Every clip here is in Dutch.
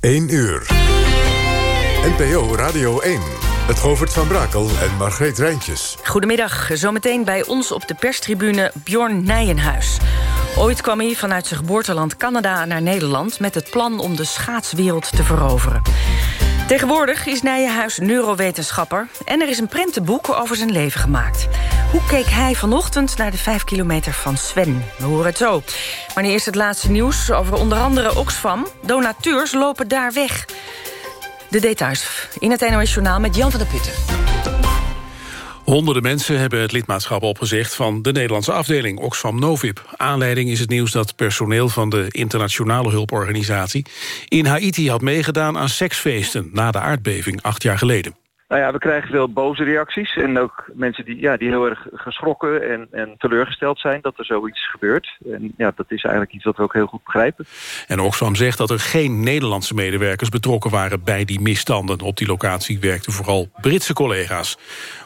1 uur. NPO Radio 1. Het Govert van Brakel en Margreet Rijntjes. Goedemiddag, zometeen bij ons op de perstribune Bjorn Nijenhuis. Ooit kwam hij vanuit zijn geboorteland Canada naar Nederland... met het plan om de schaatswereld te veroveren. Tegenwoordig is Nijenhuis neurowetenschapper... en er is een prentenboek over zijn leven gemaakt. Hoe keek hij vanochtend naar de 5 kilometer van Sven? We horen het zo. Maar nu eerst het laatste nieuws over onder andere Oxfam. Donateurs lopen daar weg. De details in het NOS Journaal met Jan van der Putten. Honderden mensen hebben het lidmaatschap opgezegd van de Nederlandse afdeling Oxfam Novib. Aanleiding is het nieuws dat personeel van de internationale hulporganisatie in Haiti had meegedaan aan seksfeesten na de aardbeving acht jaar geleden. Nou ja, we krijgen veel boze reacties. En ook mensen die, ja, die heel erg geschrokken en, en teleurgesteld zijn dat er zoiets gebeurt. En ja, dat is eigenlijk iets wat we ook heel goed begrijpen. En Oxfam zegt dat er geen Nederlandse medewerkers betrokken waren bij die misstanden. Op die locatie werkten vooral Britse collega's.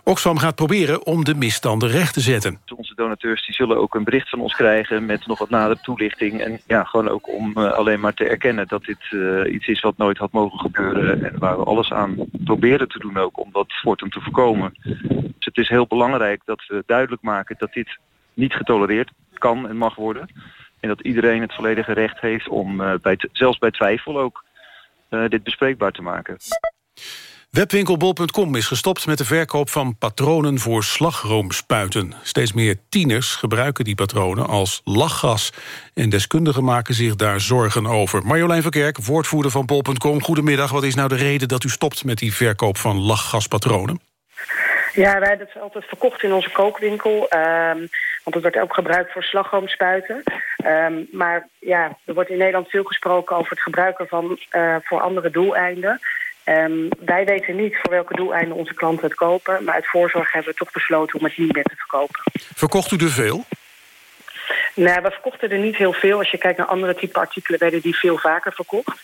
Oxfam gaat proberen om de misstanden recht te zetten. Onze donateurs die zullen ook een bericht van ons krijgen met nog wat nadere toelichting. En ja, gewoon ook om uh, alleen maar te erkennen dat dit uh, iets is wat nooit had mogen gebeuren. En waar we alles aan proberen te doen ook om dat voortaan te voorkomen. Dus het is heel belangrijk dat we duidelijk maken dat dit niet getolereerd kan en mag worden. En dat iedereen het volledige recht heeft om uh, bij zelfs bij twijfel ook dit bespreekbaar te maken. Webwinkelbol.com is gestopt met de verkoop van patronen voor slagroomspuiten. Steeds meer tieners gebruiken die patronen als lachgas. En deskundigen maken zich daar zorgen over. Marjolein Verkerk, woordvoerder van bol.com. Goedemiddag, wat is nou de reden dat u stopt met die verkoop van lachgaspatronen? Ja, wij hebben het altijd verkocht in onze kookwinkel. Um, want het wordt ook gebruikt voor slagroomspuiten. Um, maar ja, er wordt in Nederland veel gesproken over het gebruiken van uh, voor andere doeleinden. Um, wij weten niet voor welke doeleinden onze klanten het kopen... maar uit voorzorg hebben we toch besloten om het niet meer te verkopen. Verkocht u er veel? Nou, we verkochten er niet heel veel. Als je kijkt naar andere type artikelen werden die veel vaker verkocht.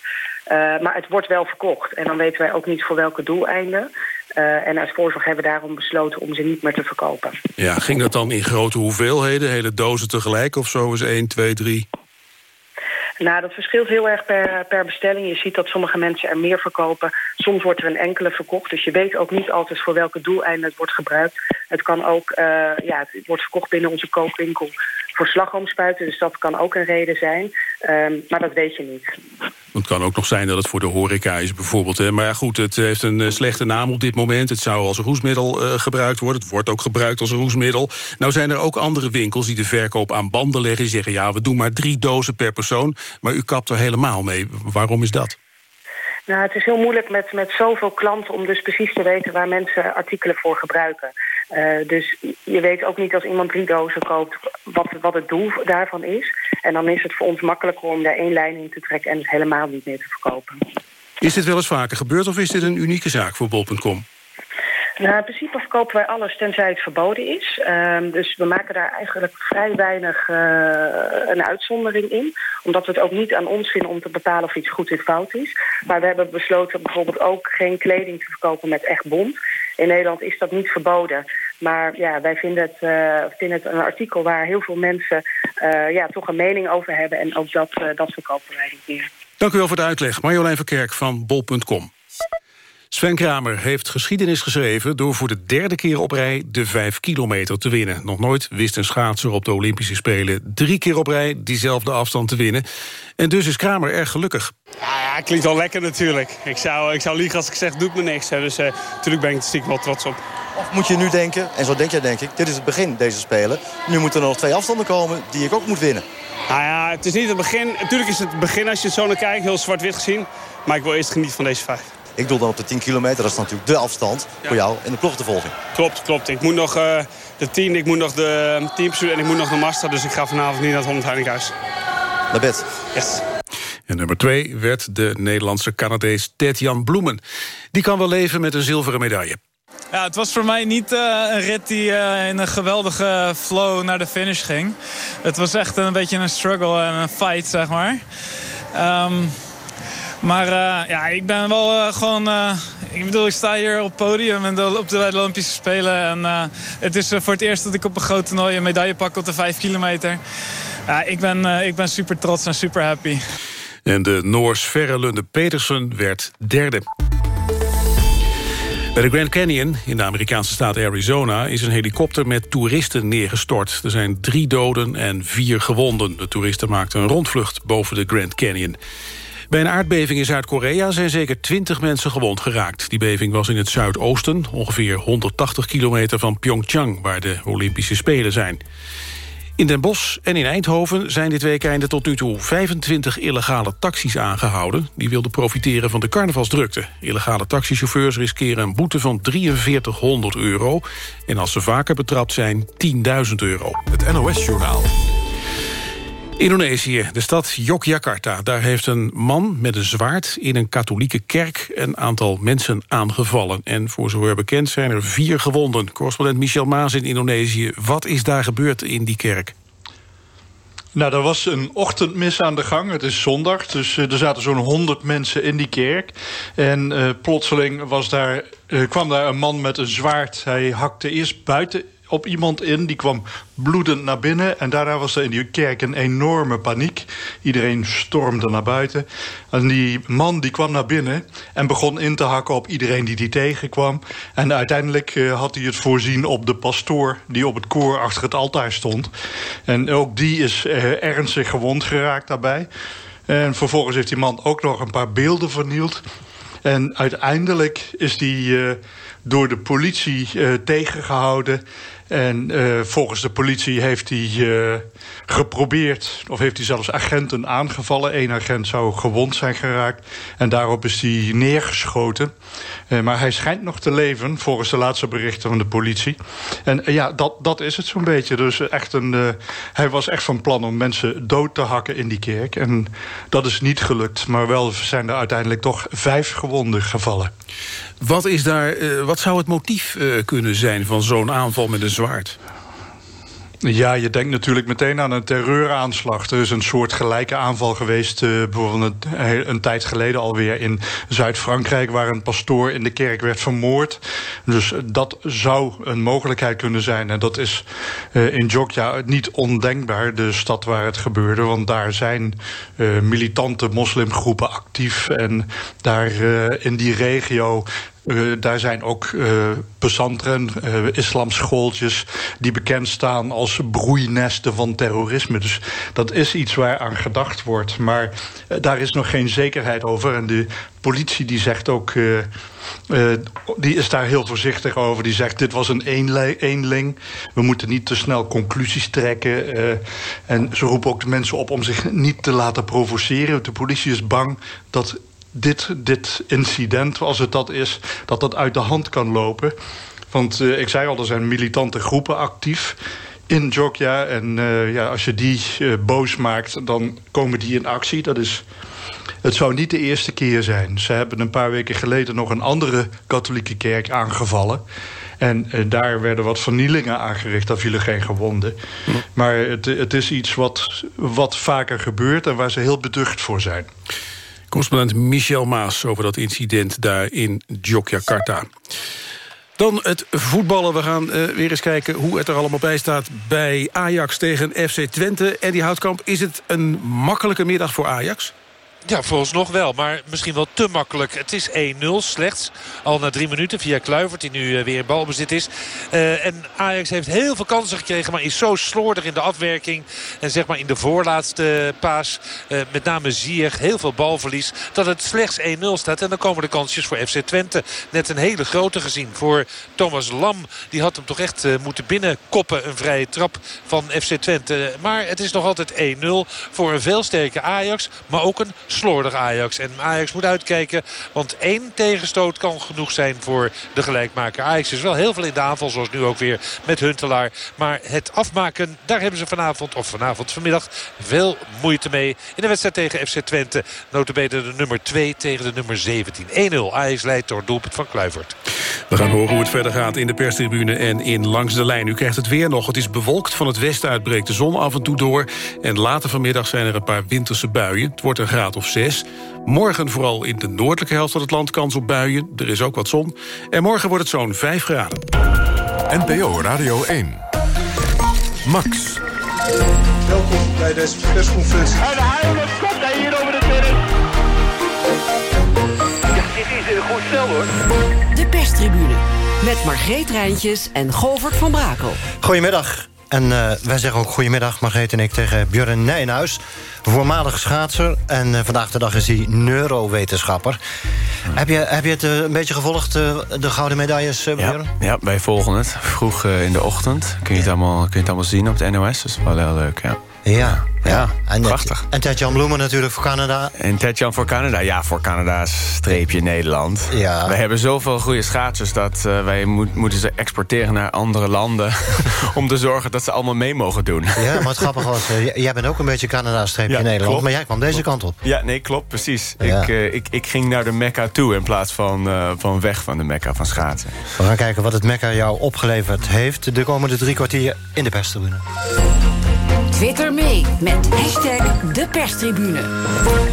Uh, maar het wordt wel verkocht. En dan weten wij ook niet voor welke doeleinden. Uh, en uit voorzorg hebben we daarom besloten om ze niet meer te verkopen. Ja, ging dat dan in grote hoeveelheden? Hele dozen tegelijk of zo eens 1, 2, 3? Nou, dat verschilt heel erg per, per bestelling. Je ziet dat sommige mensen er meer verkopen. Soms wordt er een enkele verkocht. Dus je weet ook niet altijd voor welke doeleinden het wordt gebruikt. Het kan ook, uh, ja, het wordt verkocht binnen onze kookwinkel voor slagroomspuiten. Dus dat kan ook een reden zijn. Um, maar dat weet je niet. Het kan ook nog zijn dat het voor de horeca is bijvoorbeeld. Hè. Maar ja, goed, het heeft een uh, slechte naam op dit moment. Het zou als roesmiddel uh, gebruikt worden. Het wordt ook gebruikt als roesmiddel. Nou zijn er ook andere winkels die de verkoop aan banden leggen. Die zeggen, ja, we doen maar drie dozen per persoon. Maar u kapt er helemaal mee. Waarom is dat? Nou, het is heel moeilijk met, met zoveel klanten om dus precies te weten waar mensen artikelen voor gebruiken. Uh, dus je weet ook niet als iemand drie dozen koopt wat, wat het doel daarvan is. En dan is het voor ons makkelijker om daar één lijn in te trekken en het helemaal niet meer te verkopen. Is dit wel eens vaker gebeurd of is dit een unieke zaak voor bol.com? Nou, in principe verkopen wij alles tenzij het verboden is. Um, dus we maken daar eigenlijk vrij weinig uh, een uitzondering in. Omdat we het ook niet aan ons vinden om te bepalen of iets goed of fout is. Maar we hebben besloten bijvoorbeeld ook geen kleding te verkopen met echt bont. In Nederland is dat niet verboden. Maar ja, wij vinden het, het een artikel waar heel veel mensen uh, ja, toch een mening over hebben. En ook dat, dat verkopen wij niet meer. Dank u wel voor de uitleg. Marjolein Verkerk van bol.com. Sven Kramer heeft geschiedenis geschreven... door voor de derde keer op rij de vijf kilometer te winnen. Nog nooit wist een schaatser op de Olympische Spelen... drie keer op rij diezelfde afstand te winnen. En dus is Kramer erg gelukkig. Ja, ja klinkt wel lekker natuurlijk. Ik zou, ik zou liegen als ik zeg, doe ik me niks. Hè. Dus uh, natuurlijk ben ik er stiekem wel trots op. Of moet je nu denken, en zo denk jij denk ik... dit is het begin, deze Spelen. Nu moeten er nog twee afstanden komen die ik ook moet winnen. Nou ja, het is niet het begin. Natuurlijk is het het begin als je het zo naar kijkt, heel zwart-wit gezien. Maar ik wil eerst genieten van deze vijf. Ik doe dan op de 10 kilometer. Dat is natuurlijk de afstand ja. voor jou in de ploegtevolging. Klopt, klopt. Ik moet nog uh, de 10, ik moet nog de teampursuit en ik moet nog de master. Dus ik ga vanavond niet naar het 100 Heilighuis. Naar bed. Yes. En nummer 2 werd de Nederlandse Canadees Ted-Jan Bloemen. Die kan wel leven met een zilveren medaille. Ja, het was voor mij niet uh, een rit die uh, in een geweldige flow naar de finish ging. Het was echt een beetje een struggle en een fight, zeg maar. Um, maar uh, ja, ik ben wel uh, gewoon... Uh, ik bedoel, ik sta hier op het podium en op de, de Olympische Spelen. En het is voor het eerst dat ik op een groot toernooi een medaille pak op de 5 kilometer. Ja, ik ben, ik ben super trots en super happy. En de Noors Verre Lunde Petersen werd derde. Bij de Grand Canyon in de Amerikaanse staat Arizona... is een helikopter met toeristen neergestort. Er zijn drie doden en vier gewonden. De toeristen maakten een rondvlucht boven de Grand Canyon. Bij een aardbeving in Zuid-Korea zijn zeker 20 mensen gewond geraakt. Die beving was in het zuidoosten, ongeveer 180 kilometer van Pyeongchang... waar de Olympische Spelen zijn. In Den Bosch en in Eindhoven zijn dit weekende tot nu toe 25 illegale taxis aangehouden. Die wilden profiteren van de carnavalsdrukte. Illegale taxichauffeurs riskeren een boete van 4300 euro. En als ze vaker betrapt zijn, 10.000 euro. Het NOS-journaal. Indonesië, de stad Yogyakarta. Daar heeft een man met een zwaard in een katholieke kerk... een aantal mensen aangevallen. En voor zover bekend zijn er vier gewonden. Correspondent Michel Maas in Indonesië. Wat is daar gebeurd in die kerk? Nou, er was een ochtendmis aan de gang. Het is zondag, dus uh, er zaten zo'n 100 mensen in die kerk. En uh, plotseling was daar, uh, kwam daar een man met een zwaard. Hij hakte eerst buiten op iemand in. Die kwam bloedend naar binnen. En daarna was er in die kerk een enorme paniek. Iedereen stormde naar buiten. En die man die kwam naar binnen en begon in te hakken op iedereen die die tegenkwam. En uiteindelijk uh, had hij het voorzien op de pastoor... die op het koor achter het altaar stond. En ook die is uh, ernstig gewond geraakt daarbij. En vervolgens heeft die man ook nog een paar beelden vernield. En uiteindelijk is die uh, door de politie tegengehouden... En uh, volgens de politie heeft hij uh, geprobeerd... of heeft hij zelfs agenten aangevallen. Eén agent zou gewond zijn geraakt. En daarop is hij neergeschoten. Uh, maar hij schijnt nog te leven, volgens de laatste berichten van de politie. En ja, dat, dat is het zo'n beetje. Dus echt een, hij was echt van plan om mensen dood te hakken in die kerk. En dat is niet gelukt. Maar wel zijn er uiteindelijk toch vijf gewonden gevallen. Wat, is daar, uh, wat zou het motief uh, kunnen zijn van zo'n aanval met een zwaard? Ja, je denkt natuurlijk meteen aan een terreuraanslag. Er is een soort gelijke aanval geweest... Uh, bijvoorbeeld een, een, tijd geleden alweer in Zuid-Frankrijk... waar een pastoor in de kerk werd vermoord. Dus dat zou een mogelijkheid kunnen zijn. En dat is uh, in Jogja niet ondenkbaar, de stad waar het gebeurde. Want daar zijn uh, militante moslimgroepen actief. En daar in die regio Uh, daar zijn ook uh, pesantren, uh, islamschooltjes... die bekend staan als broeinesten van terrorisme. Dus dat is iets waar aan gedacht wordt. Maar daar is nog geen zekerheid over. En de politie die zegt ook... die is daar heel voorzichtig over. Die zegt, dit was een eenling. We moeten niet te snel conclusies trekken. en ze roepen ook de mensen op om zich niet te laten provoceren. De politie is bang dat dit, dit incident, als het dat is, dat dat uit de hand kan lopen. Want uh, ik zei al, er zijn militante groepen actief in Jogja. En uh, ja, als je die uh, boos maakt, dan komen die in actie. Dat is... Het zou niet de eerste keer zijn. Ze hebben een paar weken geleden nog een andere katholieke kerk aangevallen. En uh, daar werden wat vernielingen aangericht. Daar vielen geen gewonden. Maar het, het is iets wat, wat vaker gebeurt en waar ze heel beducht voor zijn. Correspondent Michel Maas over dat incident daar in Yogyakarta. Dan het voetballen. We gaan uh, weer eens kijken hoe het er allemaal bij staat... bij Ajax tegen FC Twente. En die Houtkamp, is het een makkelijke middag voor Ajax? Ja, volgens nog wel. Maar misschien wel te makkelijk. Het is 1-0 slechts. Al na drie minuten via Kluivert die nu weer in balbezit is. Uh, en Ajax heeft heel veel kansen gekregen. Maar is zo slordig in de afwerking. En zeg maar in de voorlaatste paas. Uh, met name Ziyech. Heel veel balverlies. Dat het slechts 1-0 staat. En dan komen de kansjes voor FC Twente. Net een hele grote gezien voor Thomas Lam. Die had hem toch echt moeten binnenkoppen. Een vrije trap van FC Twente. Maar het is nog altijd 1-0 voor een veel sterke Ajax. Maar ook een slordig Ajax. En Ajax moet uitkijken, want één tegenstoot kan genoeg zijn voor de gelijkmaker. Ajax is wel heel veel in de aanval, zoals nu ook weer met Huntelaar. Maar het afmaken, daar hebben ze vanavond, of vanavond vanmiddag, veel moeite mee. In de wedstrijd tegen FC Twente, notabene de nummer 2 tegen de nummer 17. 1-0, Ajax leidt door doelpunt van Kluivert. We gaan horen hoe het verder gaat in de perstribune en in Langs de Lijn. U krijgt het weer nog. Het is bewolkt, van het westen uitbreekt de zon af en toe door. En later vanmiddag zijn er een paar winterse buien. Het wordt een graad 6. Morgen vooral in de noordelijke helft van het land kans op buien. Er is ook wat zon. En morgen wordt het zo'n 5 graden. NPO Radio 1. Max. Welkom bij deze persconferentie. En de Heilige komt hij hier over de binnen. Ja, dit is een goed stel hoor. De perstribune met Margreet Rijntjes en Govert van Brakel. Goedemiddag. En uh, wij zeggen ook goedemiddag, Margreet en ik, tegen Björn Nijenhuis. Voormalig schaatser en uh, vandaag de dag is hij neurowetenschapper. Heb, je, heb je het uh, een beetje gevolgd, de gouden medailles, Björn? Ja, ja, wij volgen het. Vroeg in de ochtend kun je, het allemaal, kun je het allemaal zien op de NOS. Dat is wel heel leuk, ja. Ja, ja. En, prachtig. En Tetjan Bloemen natuurlijk voor Canada. En Tetjan voor Canada, ja, voor Canada streepje Nederland. Ja. We hebben zoveel goede schaatsers dat uh, wij moet, moeten ze exporteren naar andere landen... om te zorgen dat ze allemaal mee mogen doen. Ja, maar het grappige was, uh, jij bent ook een beetje Canada streepje ja, Nederland... Klopt. maar jij kwam deze kant op. Ja, nee, klopt, precies. Ja. Ik, uh, ik, ik ging naar de Mekka toe in plaats van, van weg van de Mekka van schaatsen. We gaan kijken wat het Mekka jou opgeleverd heeft... de komende drie kwartier in de perstribune. Twitter mee met hashtag de perstribune.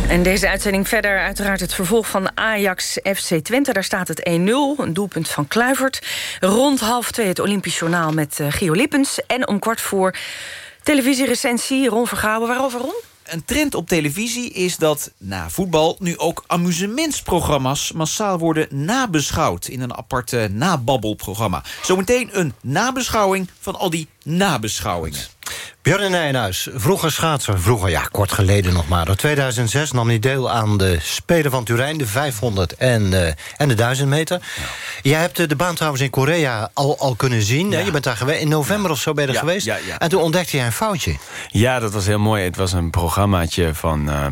En deze uitzending verder uiteraard het vervolg van Ajax FC Twente. Daar staat het 1-0, een doelpunt van Kluivert. Rond half twee het Olympisch Journaal met uh, Gio Lippens. En om kwart voor televisierecensie Ron Vergouwen. Waarover Ron? Een trend op televisie is dat na voetbal nu ook amusementsprogramma's massaal worden nabeschouwd in een aparte nababbelprogramma. Zometeen een nabeschouwing van al die nabeschouwingen. Björn Nijnhuis, vroeger schaatser, vroeger, ja, kort geleden nog maar. In 2006 nam hij deel aan de Spelen van Turijn, de 500 en, uh, en de 1000 meter. Ja. Jij hebt de baan trouwens in Korea al, al kunnen zien. Ja. Je bent daar geweest, in november of zo ben je er geweest. En toen ontdekte jij een foutje. Ja, dat was heel mooi. Het was een programmaatje van... Uh,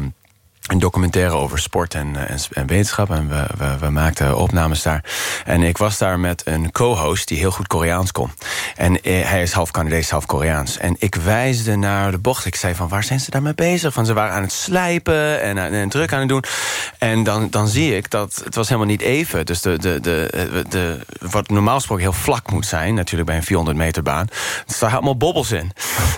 een documentaire over sport en, eh, en, en wetenschap. En we, we, maakten opnames daar. En ik was daar met een co-host die heel goed Koreaans kon. En eh, hij is half Canadees, half Koreaans. En ik wijsde naar de bocht. Ik zei van, waar zijn ze daarmee bezig? Van, ze waren aan het slijpen en, en druk aan het doen. En dan, dan zie ik dat het was helemaal niet even. Dus de, de, de, de, wat normaal gesproken heel vlak moet zijn... natuurlijk bij een 400 meter baan... er staan helemaal bobbels in.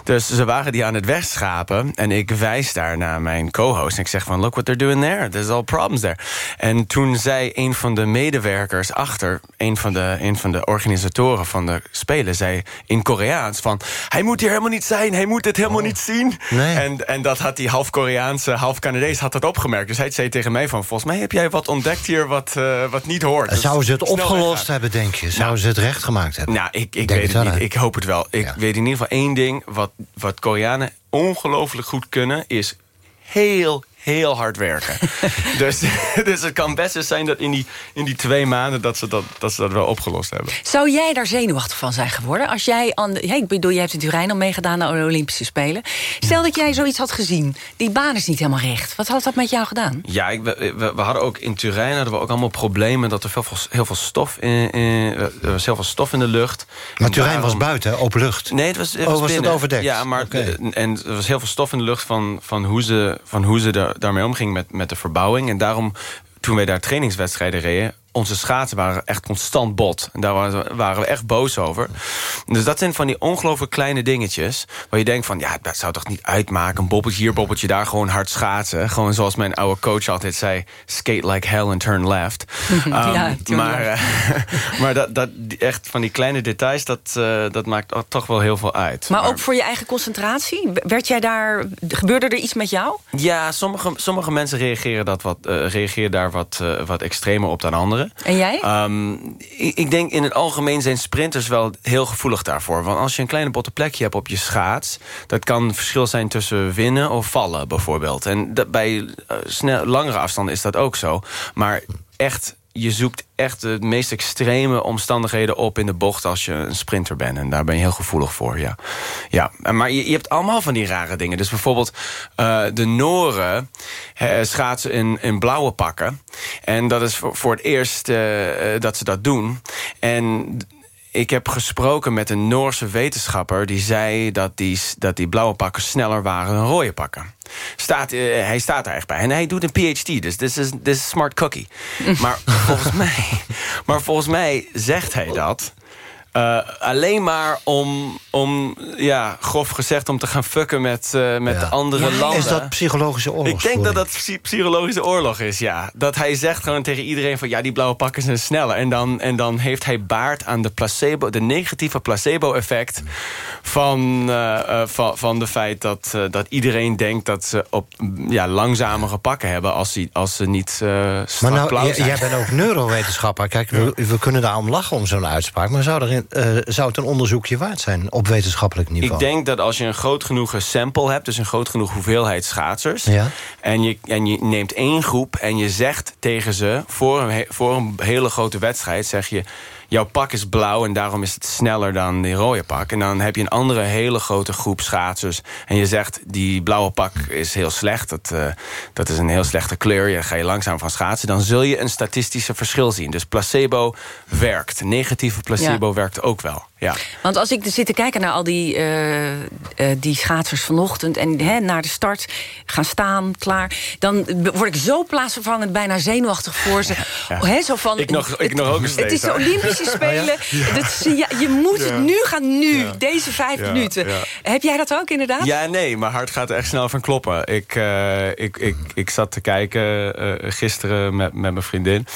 Dus ze waren die aan het wegschapen. En ik wijs daar naar mijn co-host. En ik zeg van, look what they're doing there. There's all problems there. En toen zei een van de medewerkers achter... een van de, een van de organisatoren van de Spelen... zei in Koreaans van... hij moet hier helemaal niet zijn, hij moet het helemaal oh. niet zien. Nee. En, en dat had die half Koreaanse, half Canadees had dat opgemerkt. Dus hij zei tegen mij van... volgens mij heb jij wat ontdekt hier wat, uh, wat niet hoort. Dus Zouden ze het opgelost hebben, denk je? Zouden nou, ze het recht gemaakt hebben? Nou, ik, ik weet het, niet. Ik hoop het wel. Ik ja. weet in ieder geval één ding... wat, wat Koreanen ongelooflijk goed kunnen... is heel, heel hard werken. dus, dus het kan best eens zijn dat in die, in die twee maanden... Dat ze dat, dat ze dat wel opgelost hebben. Zou jij daar zenuwachtig van zijn geworden? Als jij aan de, ja, ik bedoel, je hebt in Turijn al meegedaan aan de Olympische Spelen. Stel dat jij zoiets had gezien. Die baan is niet helemaal recht. Wat had dat met jou gedaan? Ja, ik, we, we, hadden ook in Turijn hadden we ook allemaal problemen... dat er veel, heel veel stof in, in, er was heel veel stof in de lucht. Maar Turijn was buiten, open lucht? Nee, het was, het oh, was, het overdekt? Ja, maar en er was heel veel stof in de lucht van, van hoe ze, van hoe ze daar, daarmee omging met, met de verbouwing. En daarom, toen wij daar trainingswedstrijden reden onze schaatsen waren echt constant bot. En daar waren we echt boos over. Dus dat zijn van die ongelooflijk kleine dingetjes... waar je denkt van, ja, dat zou toch niet uitmaken... een bobbeltje hier, bobbeltje daar, gewoon hard schaatsen. Gewoon zoals mijn oude coach altijd zei... skate like hell and turn left. ja, um, maar uh, maar dat, dat, echt van die kleine details... dat, uh, dat maakt toch wel heel veel uit. Maar, maar, ook voor je eigen concentratie? Werd jij daar, gebeurde er iets met jou? Ja, sommige, sommige mensen reageren, dat wat, uh, reageren daar wat, wat extremer op dan anderen. En jij? Um, ik, denk in het algemeen zijn sprinters wel heel gevoelig daarvoor. Want als je een kleine botte plekje hebt op je schaats... dat kan verschil zijn tussen winnen of vallen bijvoorbeeld. En bij uh, snel, langere afstanden is dat ook zo. Maar echt je zoekt echt de meest extreme omstandigheden op in de bocht... als je een sprinter bent. En daar ben je heel gevoelig voor, ja. ja maar je, je hebt allemaal van die rare dingen. Dus bijvoorbeeld uh, de Noren uh, schaatsen in, in blauwe pakken. En dat is voor, voor het eerst uh, dat ze dat doen. En ik heb gesproken met een Noorse wetenschapper... die zei dat die, dat die blauwe pakken sneller waren dan rode pakken. Staat, uh, hij staat daar echt bij. En hij doet een PhD, dus dit is, is smart cookie. maar, volgens mij, maar volgens mij zegt hij dat... Uh, alleen maar om, om, ja, grof gezegd, om te gaan fucken met, uh, met ja. andere ja, landen. Is dat psychologische oorlog? Ik denk dat dat psychologische oorlog is, ja. Dat hij zegt gewoon tegen iedereen van... ja, die blauwe pakken zijn sneller. En dan, en dan heeft hij baard aan de placebo... de negatieve placebo-effect van, uh, van, van de feit... dat, dat iedereen denkt dat ze op ja, langzamere pakken hebben... als ze, als ze niet uh, Maar nou, jij bent ook neurowetenschapper. Kijk, we, we kunnen daar om lachen om zo'n uitspraak. Maar zou er uh, zou het een onderzoekje waard zijn op wetenschappelijk niveau? Ik denk dat als je een groot genoeg sample hebt... dus een groot genoeg hoeveelheid schaatsers... Ja. En, je, en je neemt één groep en je zegt tegen ze... voor een, voor een hele grote wedstrijd zeg je jouw pak is blauw en daarom is het sneller dan die rode pak. En dan heb je een andere hele grote groep schaatsers. En je zegt, die blauwe pak is heel slecht. Dat, uh, dat is een heel slechte kleur. Je ga je langzaam van schaatsen. Dan zul je een statistische verschil zien. Dus placebo werkt. Negatieve placebo Ja. werkt ook wel. Ja. Want als ik zit te kijken naar al die, eh, eh, die schaatsers vanochtend... en hè, naar de start gaan staan, klaar... dan word ik zo plaatsvervangend bijna zenuwachtig voor ze. Hè, zo van, Ik nog- ik nog ook het, steeds, het is de. Olympische Spelen. Ja. Dat is- ja, je moet het nu gaan, nu. Ja. Deze vijf Ja, minuten. ja. Heb jij dat ook inderdaad? Ja, nee, mijn hart gaat er echt snel van kloppen. Ik, eh, ik, ik, ik zat te kijken eh, gisteren met, met mijn vriendin.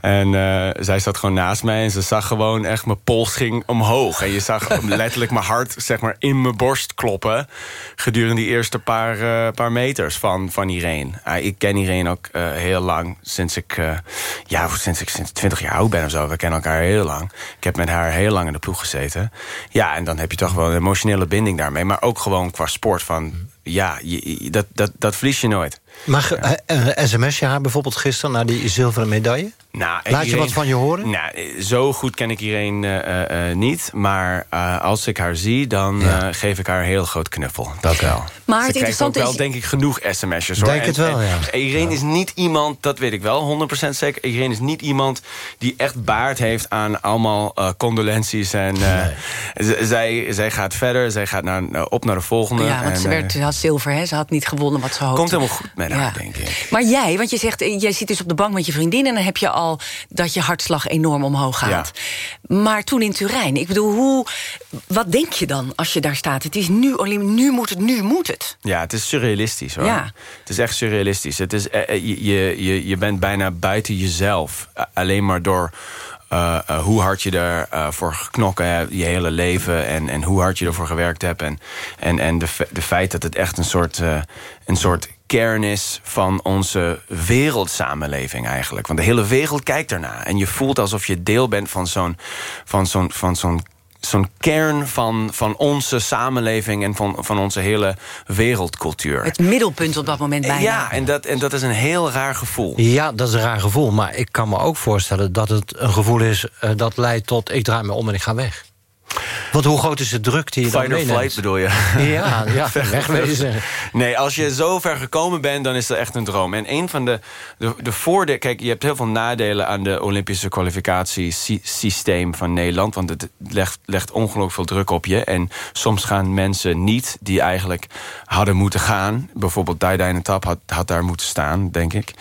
En eh, zij zat gewoon naast mij. En ze zag gewoon echt, mijn pols ging omhoog. En je zag letterlijk mijn hart zeg maar, in mijn borst kloppen. Gedurende die eerste paar, eh, paar meters van, van Irene. Ah, ik ken Irene ook eh, heel lang. Sinds ik, eh, ja, sinds ik sinds 20 jaar oud ben of zo. We kennen elkaar heel lang. Ik heb met haar heel lang in de ploeg gezeten. Ja, en dan heb je toch wel een emotionele binding daarmee. Maar ook gewoon qua sport van... Ja, je- je- dat, dat, dat verlies je nooit. Maar eh, eh, sms je haar bijvoorbeeld gisteren naar die zilveren medaille? Nou, Laat je wat van je horen? Nou, zo goed ken ik Irene eh, niet. Maar eh, als ik haar zie, dan eh, geef ik haar een heel groot knuffel. Dat wel. Maar het Ze krijgt ook interessante wel, is- denk ik, genoeg sms'jes. hoor. Denk het wel, ja. Irene is niet iemand, dat weet ik wel, 100% zeker. Irene is niet iemand die echt baard heeft aan allemaal condolenties. En, eh, zij, zij gaat verder, zij gaat naar, op naar de volgende. Ja, want en, ze, werd, ze had zilver, hè? ze had niet gewonnen wat ze hoopte. Komt helemaal goed Ja. denk ik. Maar jij, want je zegt, eh, jij zit dus op de bank met je vriendin... en dan heb je al dat je hartslag enorm omhoog gaat. Maar toen in Turijn, ik bedoel, hoe, wat denk je dan als je daar staat? Het is nu, nu moet het, nu moet het. Ja, het is surrealistisch hoor. Ja. Het is echt surrealistisch. Het is, eh, eh, je, je, je, bent bijna buiten jezelf. Alleen maar door hoe hard je ervoor voor geknokken hebt je hele leven. En, en hoe hard je ervoor gewerkt hebt. En, en, en de, de feit dat het echt een soort, een soort kern is van onze wereldsamenleving eigenlijk. Want de hele wereld kijkt ernaar. En je voelt alsof je deel bent van zo'n van zo'n van zo'n zo'n kern van, van onze samenleving... en van, van onze hele wereldcultuur. Het middelpunt op dat moment bijna. Ja, en dat, en dat is een heel raar gevoel. Ja, dat is een raar gevoel. Maar ik kan me ook voorstellen dat het een gevoel is... eh, dat leidt tot ik draai me om en ik ga weg. Want hoe groot is de druk die je dan Fight or meeneemt? flight bedoel je? Ja, ja, wegwezen. Nee, als je zo ver gekomen bent, dan is dat echt een droom. En een van de, de, de voordelen... Kijk, je hebt heel veel nadelen aan de Olympische kwalificatiesysteem van Nederland. Want het legt, legt ongelooflijk veel druk op je. En soms gaan mensen niet die eigenlijk hadden moeten gaan. Bijvoorbeeld de Tap had, had daar moeten staan, denk ik.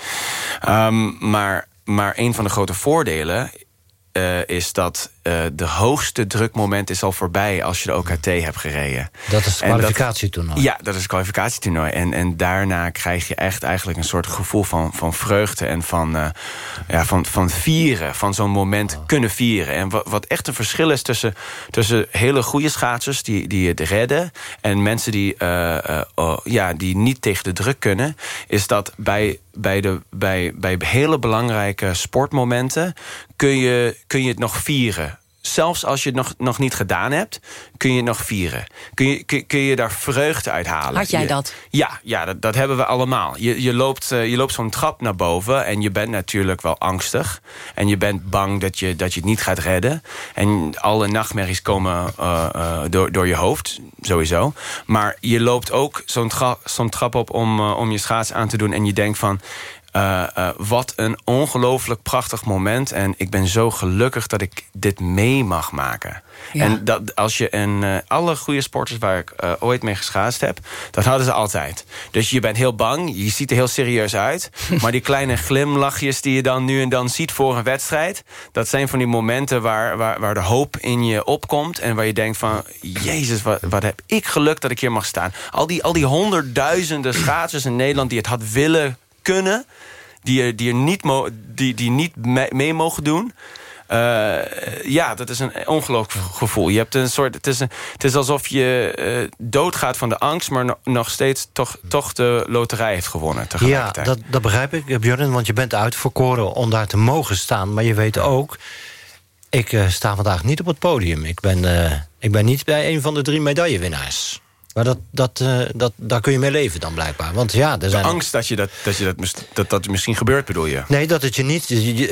Ehm, maar, maar een van de grote voordelen eh, is dat eh, de hoogste drukmoment is al voorbij als je de OKT hebt gereden. Dat is het kwalificatietoernooi. Ja, dat is het kwalificatietoernooi. En, en daarna krijg je echt eigenlijk een soort gevoel van, van vreugde en van, eh, ja, van, van vieren. Van zo'n moment kunnen vieren. En wat, wat echt een verschil is tussen, tussen hele goede schaatsers die, die het redden... en mensen die, eh, oh, ja, die niet tegen de druk kunnen... is dat bij, bij, de, bij, bij hele belangrijke sportmomenten kun je, kun je het nog vieren zelfs als je het nog, nog niet gedaan hebt, kun je het nog vieren. Kun je, kun, kun je daar vreugde uit halen. Had jij Je- dat? Ja, ja dat, dat hebben we allemaal. Je, je loopt, eh, je loopt zo'n trap naar boven en je bent natuurlijk wel angstig. En je bent bang dat je, dat je het niet gaat redden. En alle nachtmerries komen eh, eh, door, door je hoofd, sowieso. Maar je loopt ook zo'n tra zo'n trap op om, om je schaats aan te doen... en je denkt van... Uh, uh, wat een ongelooflijk prachtig moment. En ik ben zo gelukkig dat ik dit mee mag maken. Ja. En dat, als je en uh, alle goede sporters waar ik ooit mee geschaatst heb... dat hadden ze altijd. Dus je bent heel bang, je ziet er heel serieus uit... maar die kleine glimlachjes die je dan nu en dan ziet voor een wedstrijd... dat zijn van die momenten waar, waar, waar de hoop in je opkomt... en waar je denkt van, jezus, wat, wat heb ik geluk dat ik hier mag staan. Al die, al die honderdduizenden schaatsers in Nederland... die het had willen kunnen, die die er niet, die, die niet mee, mogen doen... Uh, ja, dat is een ongelooflijk gevoel. Je hebt een soort, het, is een, het is alsof je uh, doodgaat van de angst... maar no nog steeds toch, toch de loterij heeft gewonnen Ja, dat, dat begrijp ik, Björn, want je bent uitverkoren om daar te mogen staan. Maar je weet ook, ik uh, sta vandaag niet op het podium. Ik ben, ik ben niet bij een van de drie medaillewinnaars. Maar dat, dat, uh, dat, daar kun je mee leven dan blijkbaar. Want ja, er zijn de angst dat, je dat, dat, je dat, dat dat misschien gebeurt, bedoel je? Nee, dat het je niet,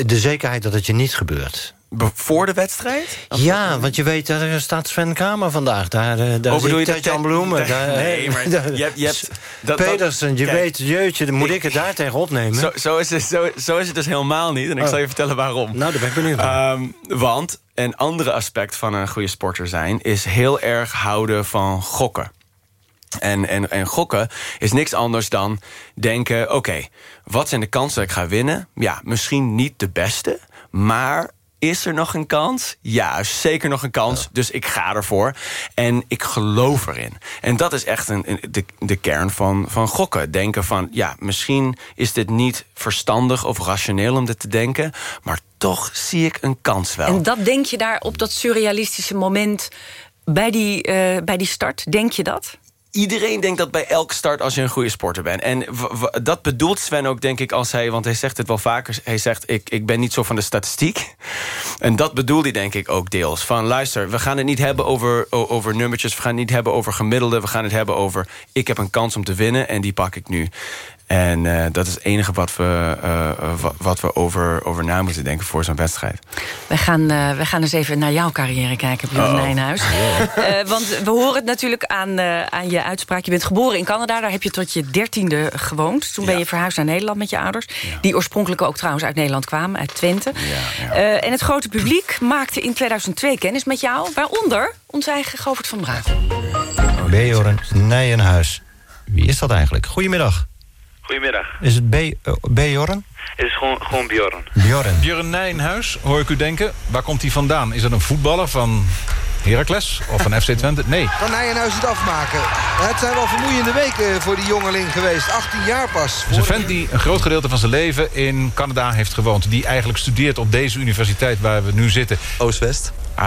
de zekerheid dat het je niet gebeurt. Voor de wedstrijd? Ja, want je weet, daar staat Sven Kramer vandaag. Daar, daar oh, bedoel je dat Jan Bloemen. Daar, nee, maar daar, je hebt... Je hebt dat, Pedersen, je kijk, weet, jeutje, dan moet ik het daar tegen opnemen. Zo, zo, is het, zo, zo is het dus helemaal niet. En ik oh. zal je vertellen waarom. Nou, daar ben ik benieuwd um, Want een andere aspect van een goede sporter zijn... is heel erg houden van gokken. En, en, en gokken is niks anders dan denken... oké, okay, wat zijn de kansen dat ik ga winnen? Ja, misschien niet de beste, maar is er nog een kans? Ja, zeker nog een kans. Ja. Dus ik ga ervoor. En ik geloof erin. En dat is echt een, de, de kern van, van gokken. Denken van, ja, misschien is dit niet verstandig of rationeel om dit te denken... maar toch zie ik een kans wel. En dat denk je daar op dat surrealistische moment... bij die, uh, bij die start, denk je dat? Iedereen denkt dat bij elke start als je een goede sporter bent. En dat bedoelt Sven ook, denk ik, als hij... want hij zegt het wel vaker, hij zegt... ik, ik ben niet zo van de statistiek. En dat bedoelt hij denk ik ook deels. Van luister, we gaan het niet hebben over, over nummertjes... we gaan het niet hebben over gemiddelde... we gaan het hebben over... ik heb een kans om te winnen en die pak ik nu. En uh, dat is het enige wat we, uh, wat we over, over na moeten denken voor zo'n wedstrijd. We gaan, uh, we gaan eens even naar jouw carrière kijken, Björn oh. Nijnhuis. Yeah. want we horen het natuurlijk aan, aan je uitspraak. Je bent geboren in Canada, daar heb je tot je dertiende gewoond. Toen ben je verhuisd naar Nederland met je ouders. Ja. Die oorspronkelijk ook trouwens uit Nederland kwamen, uit Twente. Ja, en het grote publiek maakte in 2002 kennis met jou. Waaronder onze eigen Govert van. Oh, Bejoren Nijenhuis. Wie is dat eigenlijk? Goedemiddag. Goedemiddag. Is het B, uh, Bjorn? Het is gewoon, gewoon Bjorn. Bjorn. Bjorn Nijenhuis, hoor ik u denken. Waar komt hij vandaan? Is dat een voetballer van Heracles of van FC Twente? Nee. Kan Nijenhuis het afmaken? Het zijn wel vermoeiende weken voor die jongeling geweest. 18 jaar pas. Het is een vent die een groot gedeelte van zijn leven in Canada heeft gewoond. Die eigenlijk studeert op deze universiteit waar we nu zitten. Oost-West? Um,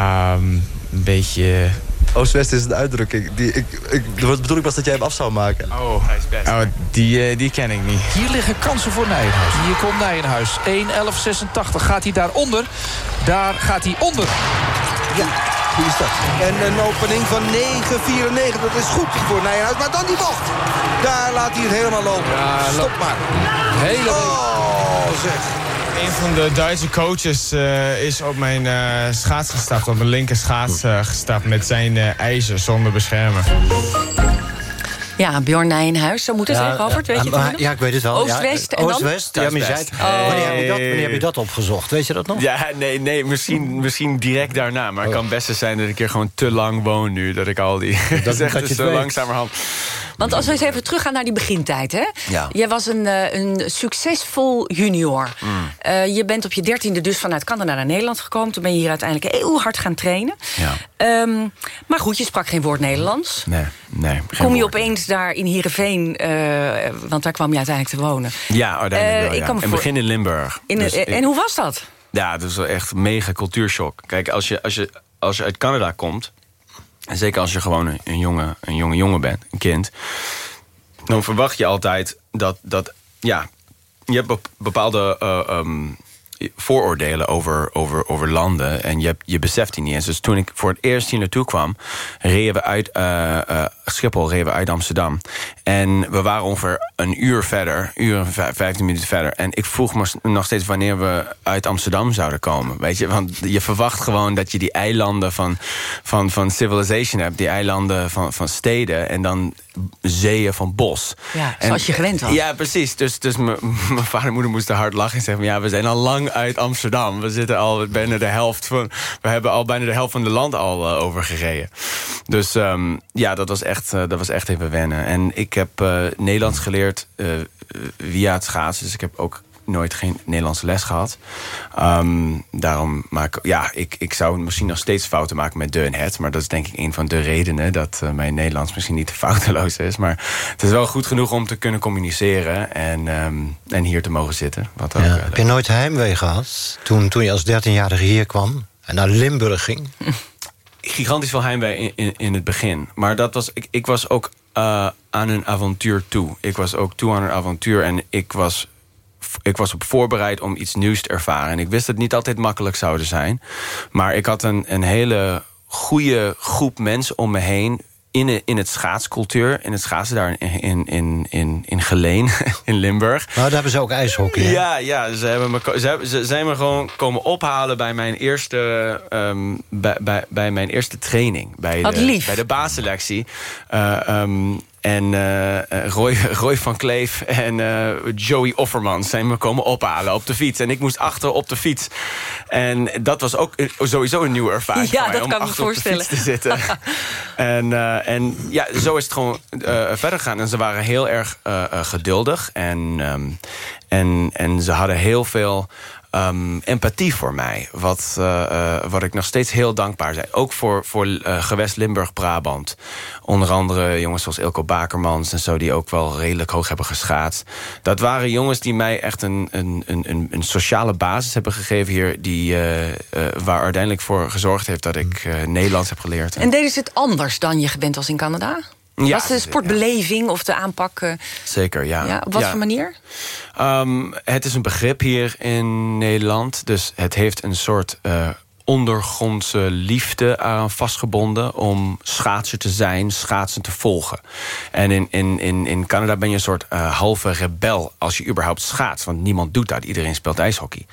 een beetje Oost-West is een uitdrukking. Die, ik, ik, de bedoeling was dat jij hem af zou maken. Oh, oh die, uh, die ken ik niet. Hier liggen kansen voor Nijenhuis. Hier komt Nijenhuis. 1-11-86. Gaat hij daaronder? Daar gaat hij onder. Ja, goede start. En een opening van 9-94. Dat is goed voor Nijenhuis. Maar dan die bocht. Daar laat hij het helemaal lopen. Ja, Stop maar. Hele oh, zeg. Een van de Duitse coaches uh, is op mijn uh, schaats gestapt, op mijn linker schaats uh, gestapt met zijn ijzer zonder beschermer. Ja, Bjorn Nijenhuis, zo moet het ja, Robert, weet je het Ja, ik weet het wel. Oost-West ja, Oost-West, ja, maar zei oh. wanneer, heb je dat, wanneer heb je dat opgezocht? Weet je dat nog? Ja, nee, nee misschien, misschien direct daarna. Maar het kan best zijn dat ik hier gewoon te lang woon nu. Dat ik al die... Dat, dat, dat je zo langzamerhand... Want als we eens even teruggaan naar die begintijd. Hè? Ja. Jij was een, een succesvol junior. Mm. Uh, je bent op je dertiende dus vanuit Canada naar Nederland gekomen. Toen ben je hier uiteindelijk heel hard gaan trainen. Ja. Um, maar goed, je sprak geen woord Nederlands. Nee, nee. Kom je opeens daar in Heerenveen, uh, want daar kwam je uiteindelijk te wonen. Ja, oh, daar uh, wel, ja. Ik in begin in Limburg. In, dus, en hoe was dat? Ja, dat was echt mega cultuurshock. Kijk, als je, als je, als je uit Canada komt... En zeker als je gewoon een, jonge, een jonge jongen bent, een kind... dan verwacht je altijd dat... dat ja, je hebt bepaalde uh, um, vooroordelen over, over, over landen. En je, je beseft die niet eens. Dus toen ik voor het eerst hier naartoe kwam... reden we uit eh, eh, Schiphol, reden we uit Amsterdam. En we waren ongeveer een uur verder. uur en vijf- 15 minuten verder. En ik vroeg me nog steeds wanneer we uit Amsterdam zouden komen. Weet je, want je verwacht gewoon dat je die eilanden van, van, van civilization hebt. Die eilanden van, van steden. En dan zeeën van bos. Ja, En- zoals je gewend was. Ja, precies. Dus, dus mijn mijn vader en moeder moesten hard lachen en zeggen... ja, we zijn al lang uit Amsterdam. We zitten al bijna de helft van... we hebben al bijna de helft van het land al eh, overgereden. Dus ehm, ja, dat was, echt, eh, dat was echt even wennen. En ik heb eh, Nederlands geleerd via het schaatsen. Dus ik heb ook nooit geen Nederlandse les gehad. Ehm, daarom maak ja, ik, ik zou misschien nog steeds fouten maken met de en het. Maar dat is denk ik een van de redenen dat eh, mijn Nederlands misschien niet te fouteloos is. Maar het is wel goed genoeg om te kunnen communiceren en, ehm, en hier te mogen zitten. Wat ook, Ja. eh, Heb je nooit heimwee gehad toen, toen je als 13-jarige hier kwam... en naar Limburg ging? gigantisch veel heimwee in, in, in het begin. Maar dat was, ik, ik was ook eh, aan een avontuur toe. Ik was ook toe aan een avontuur en ik was, ik was op voorbereid om iets nieuws te ervaren. En ik wist dat het niet altijd makkelijk zou zijn. Maar ik had een, een hele goede groep mensen om me heen in, in het schaatscultuur, in het schaatsen daar in, in, in, in, in Geleen, in Limburg. Nou, daar hebben ze ook ijshockey. hè? Ja, ja ze, hebben me, ze, hebben- ze zijn me gewoon komen ophalen bij mijn eerste, ehm, bij, bij, bij mijn eerste training. Bij Wat de, lief. Bij de basisselectie. Eh, ehm, en eh, eh, Roy, Roy van Kleef en eh, Joey Offermans zijn me komen ophalen op de fiets. En ik moest achter op de fiets. En dat was ook sowieso een nieuwe ervaring Ja, dat om kan ik me achter op de voorstellen. fiets te zitten. en, en ja, zo is het gewoon verder gegaan. En ze waren heel erg geduldig. En, ehm, en, en ze hadden heel veel ehm, empathie voor mij. Wat, eh, eh, wat ik nog steeds heel dankbaar ben. Ook voor, voor eh, gewest Limburg-Brabant. Onder andere jongens zoals Ilko Bakermans en zo... die ook wel redelijk hoog hebben geschaatst. Dat waren jongens die mij echt een, een, een, een, sociale basis hebben gegeven hier... Die, waar uiteindelijk voor gezorgd heeft dat ik Nederlands heb geleerd. En deden ze het anders dan je gewend was in Canada? Ja, was de sportbeleving of de aanpak... eh, Zeker, ja. ja, op wat Ja. voor manier? Ehm, het is een begrip hier in Nederland. Dus het heeft een soort eh, ondergrondse liefde aan vastgebonden... om schaatser te zijn, schaatsen te volgen. En in, in, in, in Canada ben je een soort eh, halve rebel als je überhaupt schaats. Want niemand doet dat, iedereen speelt ijshockey.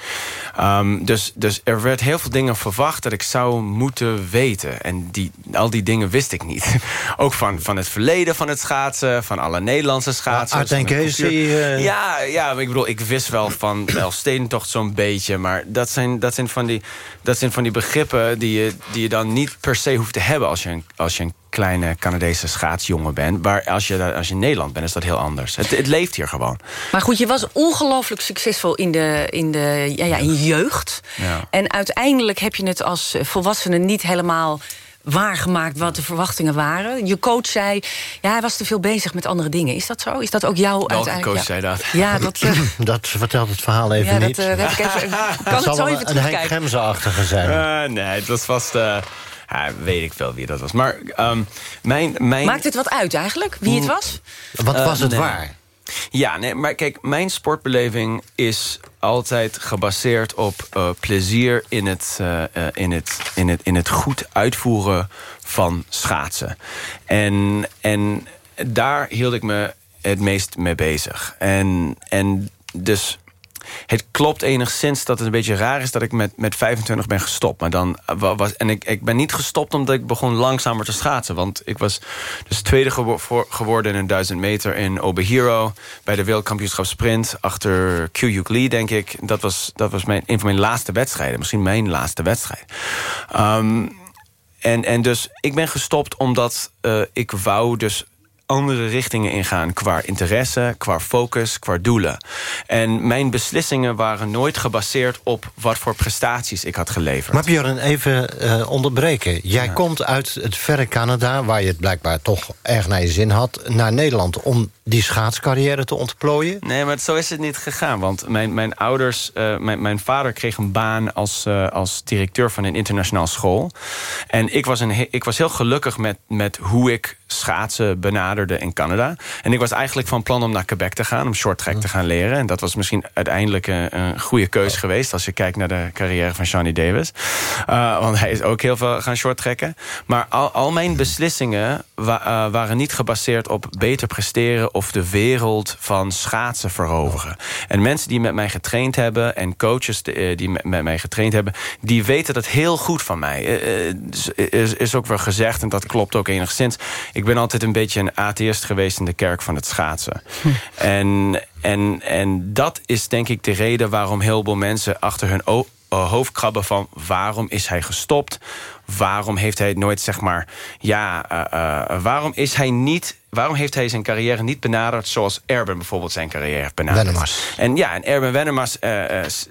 Ehm, dus, dus er werd heel veel dingen verwacht dat ik zou moeten weten. En die, al die dingen wist ik niet. Ook van, van het verleden van het schaatsen, van alle Nederlandse schaatsers. Casey, cultuur. eh. Ja, ja, ik bedoel, ik wist wel van wel Stedentocht zo'n beetje. Maar dat zijn, dat, zijn van die, dat zijn van die begrippen die je, die je dan niet per se hoeft te hebben... als je een, als je een kleine Canadese schaatsjongen bent. Maar als je, als je in Nederland bent, is dat heel anders. Het, het leeft hier gewoon. Maar goed, je was ongelooflijk succesvol in, de, in, de, ja, ja, in je jeugd. Ja. En uiteindelijk heb je het als volwassene niet helemaal waargemaakt wat de verwachtingen waren. Je coach zei, ja, hij was te veel bezig met andere dingen. Is dat zo? Is dat ook jouw Welke uiteindelijk? coach ja. zei dat? Ja, dat, eh, Dat vertelt het verhaal even ja, dat niet. eh, ik even, kan Het het zal zo wel even een Henk. Gemse-achtige zijn. Eh, nee, het was vast... eh, ja, weet ik veel wie dat was. Maar ehm, mijn, mijn... Maakt het wat uit eigenlijk, wie het was? Wat was het nee. waar? Ja, nee, maar kijk, mijn sportbeleving is altijd gebaseerd op eh, plezier in het, eh, eh, in, het, in, het, in het goed uitvoeren van schaatsen. En, en daar hield ik me het meest mee bezig. En, en dus het klopt enigszins dat het een beetje raar is... dat ik met, met 25 ben gestopt. Maar dan wa- was, en ik, ik ben niet gestopt omdat ik begon langzamer te schaatsen. Want ik was dus tweede geworden in een 1000 meter in Obihiro... bij de wereldkampioenschap sprint achter Kyuyuk Lee, denk ik. Dat was, dat was mijn, een van mijn laatste wedstrijden. Misschien mijn laatste wedstrijd. Ehm, en, en dus ik ben gestopt omdat eh, ik wou dus andere richtingen ingaan qua interesse, qua focus, qua doelen. En mijn beslissingen waren nooit gebaseerd op wat voor prestaties ik had geleverd. Maar Björn, even eh, onderbreken. Jij komt uit het verre Canada... waar je het blijkbaar toch erg naar je zin had... naar Nederland om die schaatscarrière te ontplooien? Nee, maar zo is het niet gegaan. Want mijn, mijn ouders, eh, mijn, mijn vader kreeg een baan als, eh, als directeur van een internationaal school. En ik was, een, ik was heel gelukkig met, met hoe ik schaatsen benaderde in Canada. En ik was eigenlijk van plan om naar Quebec te gaan... om shorttrack te gaan leren. En dat was misschien uiteindelijk een, goede keuze geweest... als je kijkt naar de carrière van Johnny Davis. Uh, want hij is ook heel veel gaan shorttrekken. Maar al, mijn beslissingen uh, waren niet gebaseerd op beter presteren... of de wereld van schaatsen veroveren. En mensen die met mij getraind hebben... en coaches die met, mij getraind hebben... die weten dat heel goed van mij. Uh, is, is ook wel gezegd, en dat klopt ook enigszins... ik ben altijd een beetje een atheïst geweest in de kerk van het schaatsen. Hm. En, en, en dat is denk ik de reden waarom heel veel mensen achter hun hoofd krabben van waarom is hij gestopt? Waarom heeft hij nooit, zeg maar, ja, uh, uh, waarom is hij niet waarom heeft hij zijn carrière niet benaderd... zoals Erben bijvoorbeeld zijn carrière heeft benaderd? Wennemars. En ja, en Erben Wennemars uh,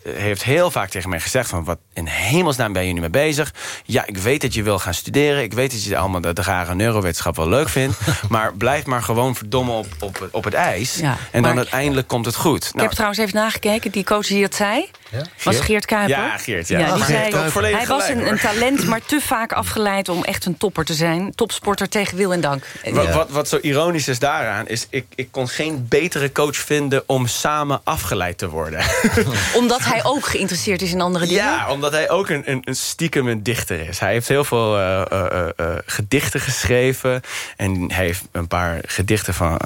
heeft heel vaak tegen mij gezegd... van wat in hemelsnaam ben je nu mee bezig? Ja, ik weet dat je wil gaan studeren. Ik weet dat je allemaal de, de rare neurowetenschap wel leuk vindt. maar blijf maar gewoon verdomme op, op, op het ijs. Ja, en dan uiteindelijk komt het goed. Ik nou, heb trouwens even nagekeken. Die coach die dat zei, ja? was Geert Kuiper. Ja, Geert. Ja. ja die zei, hij was een, een, talent, maar te vaak afgeleid... om echt een topper te zijn. Topsporter tegen wil en dank. Wat, wat, wat zo ironisch is daaraan... is ik, ik kon geen betere coach vinden om samen afgeleid te worden. Omdat hij ook geïnteresseerd is in andere dingen? Ja, omdat hij ook een, een, een stiekem een dichter is. Hij heeft heel veel uh, uh, uh, gedichten geschreven. En hij heeft een paar gedichten van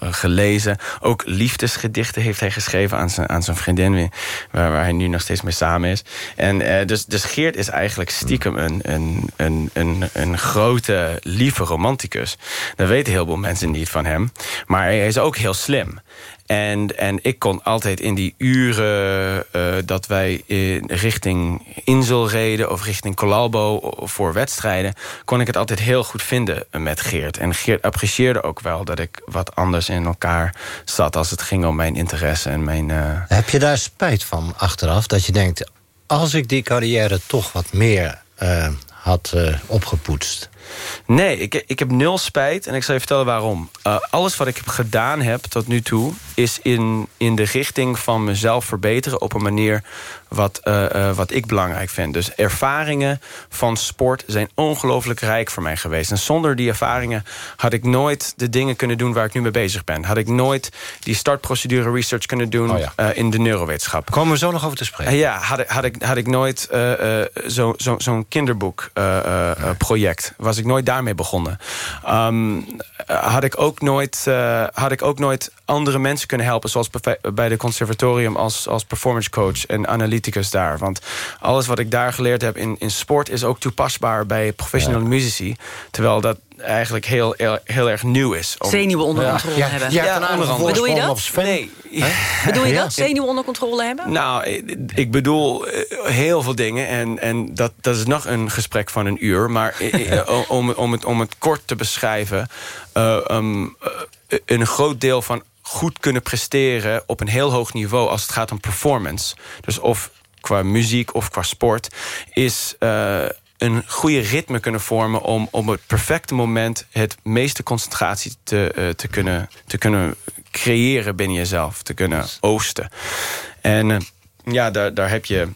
gelezen. Ook liefdesgedichten heeft hij geschreven aan zijn, aan zijn vriendin... Waar, waar hij nu nog steeds mee samen is. En dus, dus Geert is eigenlijk stiekem een, een, een, grote, lieve romanticus. Dat weten heel veel mensen niet van hem. Maar hij is ook heel slim. En, en ik kon altijd in die uren uh, dat wij in richting Insel reden... of richting Colalbo voor wedstrijden... kon ik het altijd heel goed vinden met Geert. En Geert apprecieerde ook wel dat ik wat anders in elkaar zat... als het ging om mijn interesse en mijn... Uh... Heb je daar spijt van achteraf? Dat je denkt, als ik die carrière toch wat meer uh, had opgepoetst... Nee, ik, ik heb nul spijt en ik zal je vertellen waarom. Uh, alles wat ik heb gedaan heb tot nu toe... is in, in de richting van mezelf verbeteren... op een manier wat, uh, uh, wat ik belangrijk vind. Dus ervaringen van sport zijn ongelooflijk rijk voor mij geweest. En zonder die ervaringen had ik nooit de dingen kunnen doen... waar ik nu mee bezig ben. Had ik nooit die startprocedure research kunnen doen oh ja. in de neurowetenschap. Komen we zo nog over te spreken? ja, had, ik, had, ik, had ik nooit zo'n zo, zo kinderboekproject... was ik nooit daarmee begonnen. Um, had, ik ook nooit, uh, had ik ook nooit andere mensen kunnen helpen... zoals bij de conservatorium als, als performance coach en analyticus daar. Want alles wat ik daar geleerd heb in, in sport... is ook toepasbaar bij professional ja. musici. Terwijl dat eigenlijk heel, heel, heel erg nieuw is. Om... Zenuwen onder controle ja. hebben. Ja, ja onder andere. Bedoel je dat? Nee. Bedoel je dat? Zenuwen onder controle hebben? Nou, ik bedoel heel veel dingen. En, en dat, dat is nog een gesprek van een uur. Maar om, om, het, om het kort te beschrijven... Uh, um, een groot deel van goed kunnen presteren op een heel hoog niveau... als het gaat om performance. Dus of qua muziek of qua sport... is uh, een goede ritme kunnen vormen... om op het perfecte moment het meeste concentratie te, uh, te, kunnen, te kunnen creëren binnen jezelf. Te kunnen oosten. En uh, ja, daar, daar heb je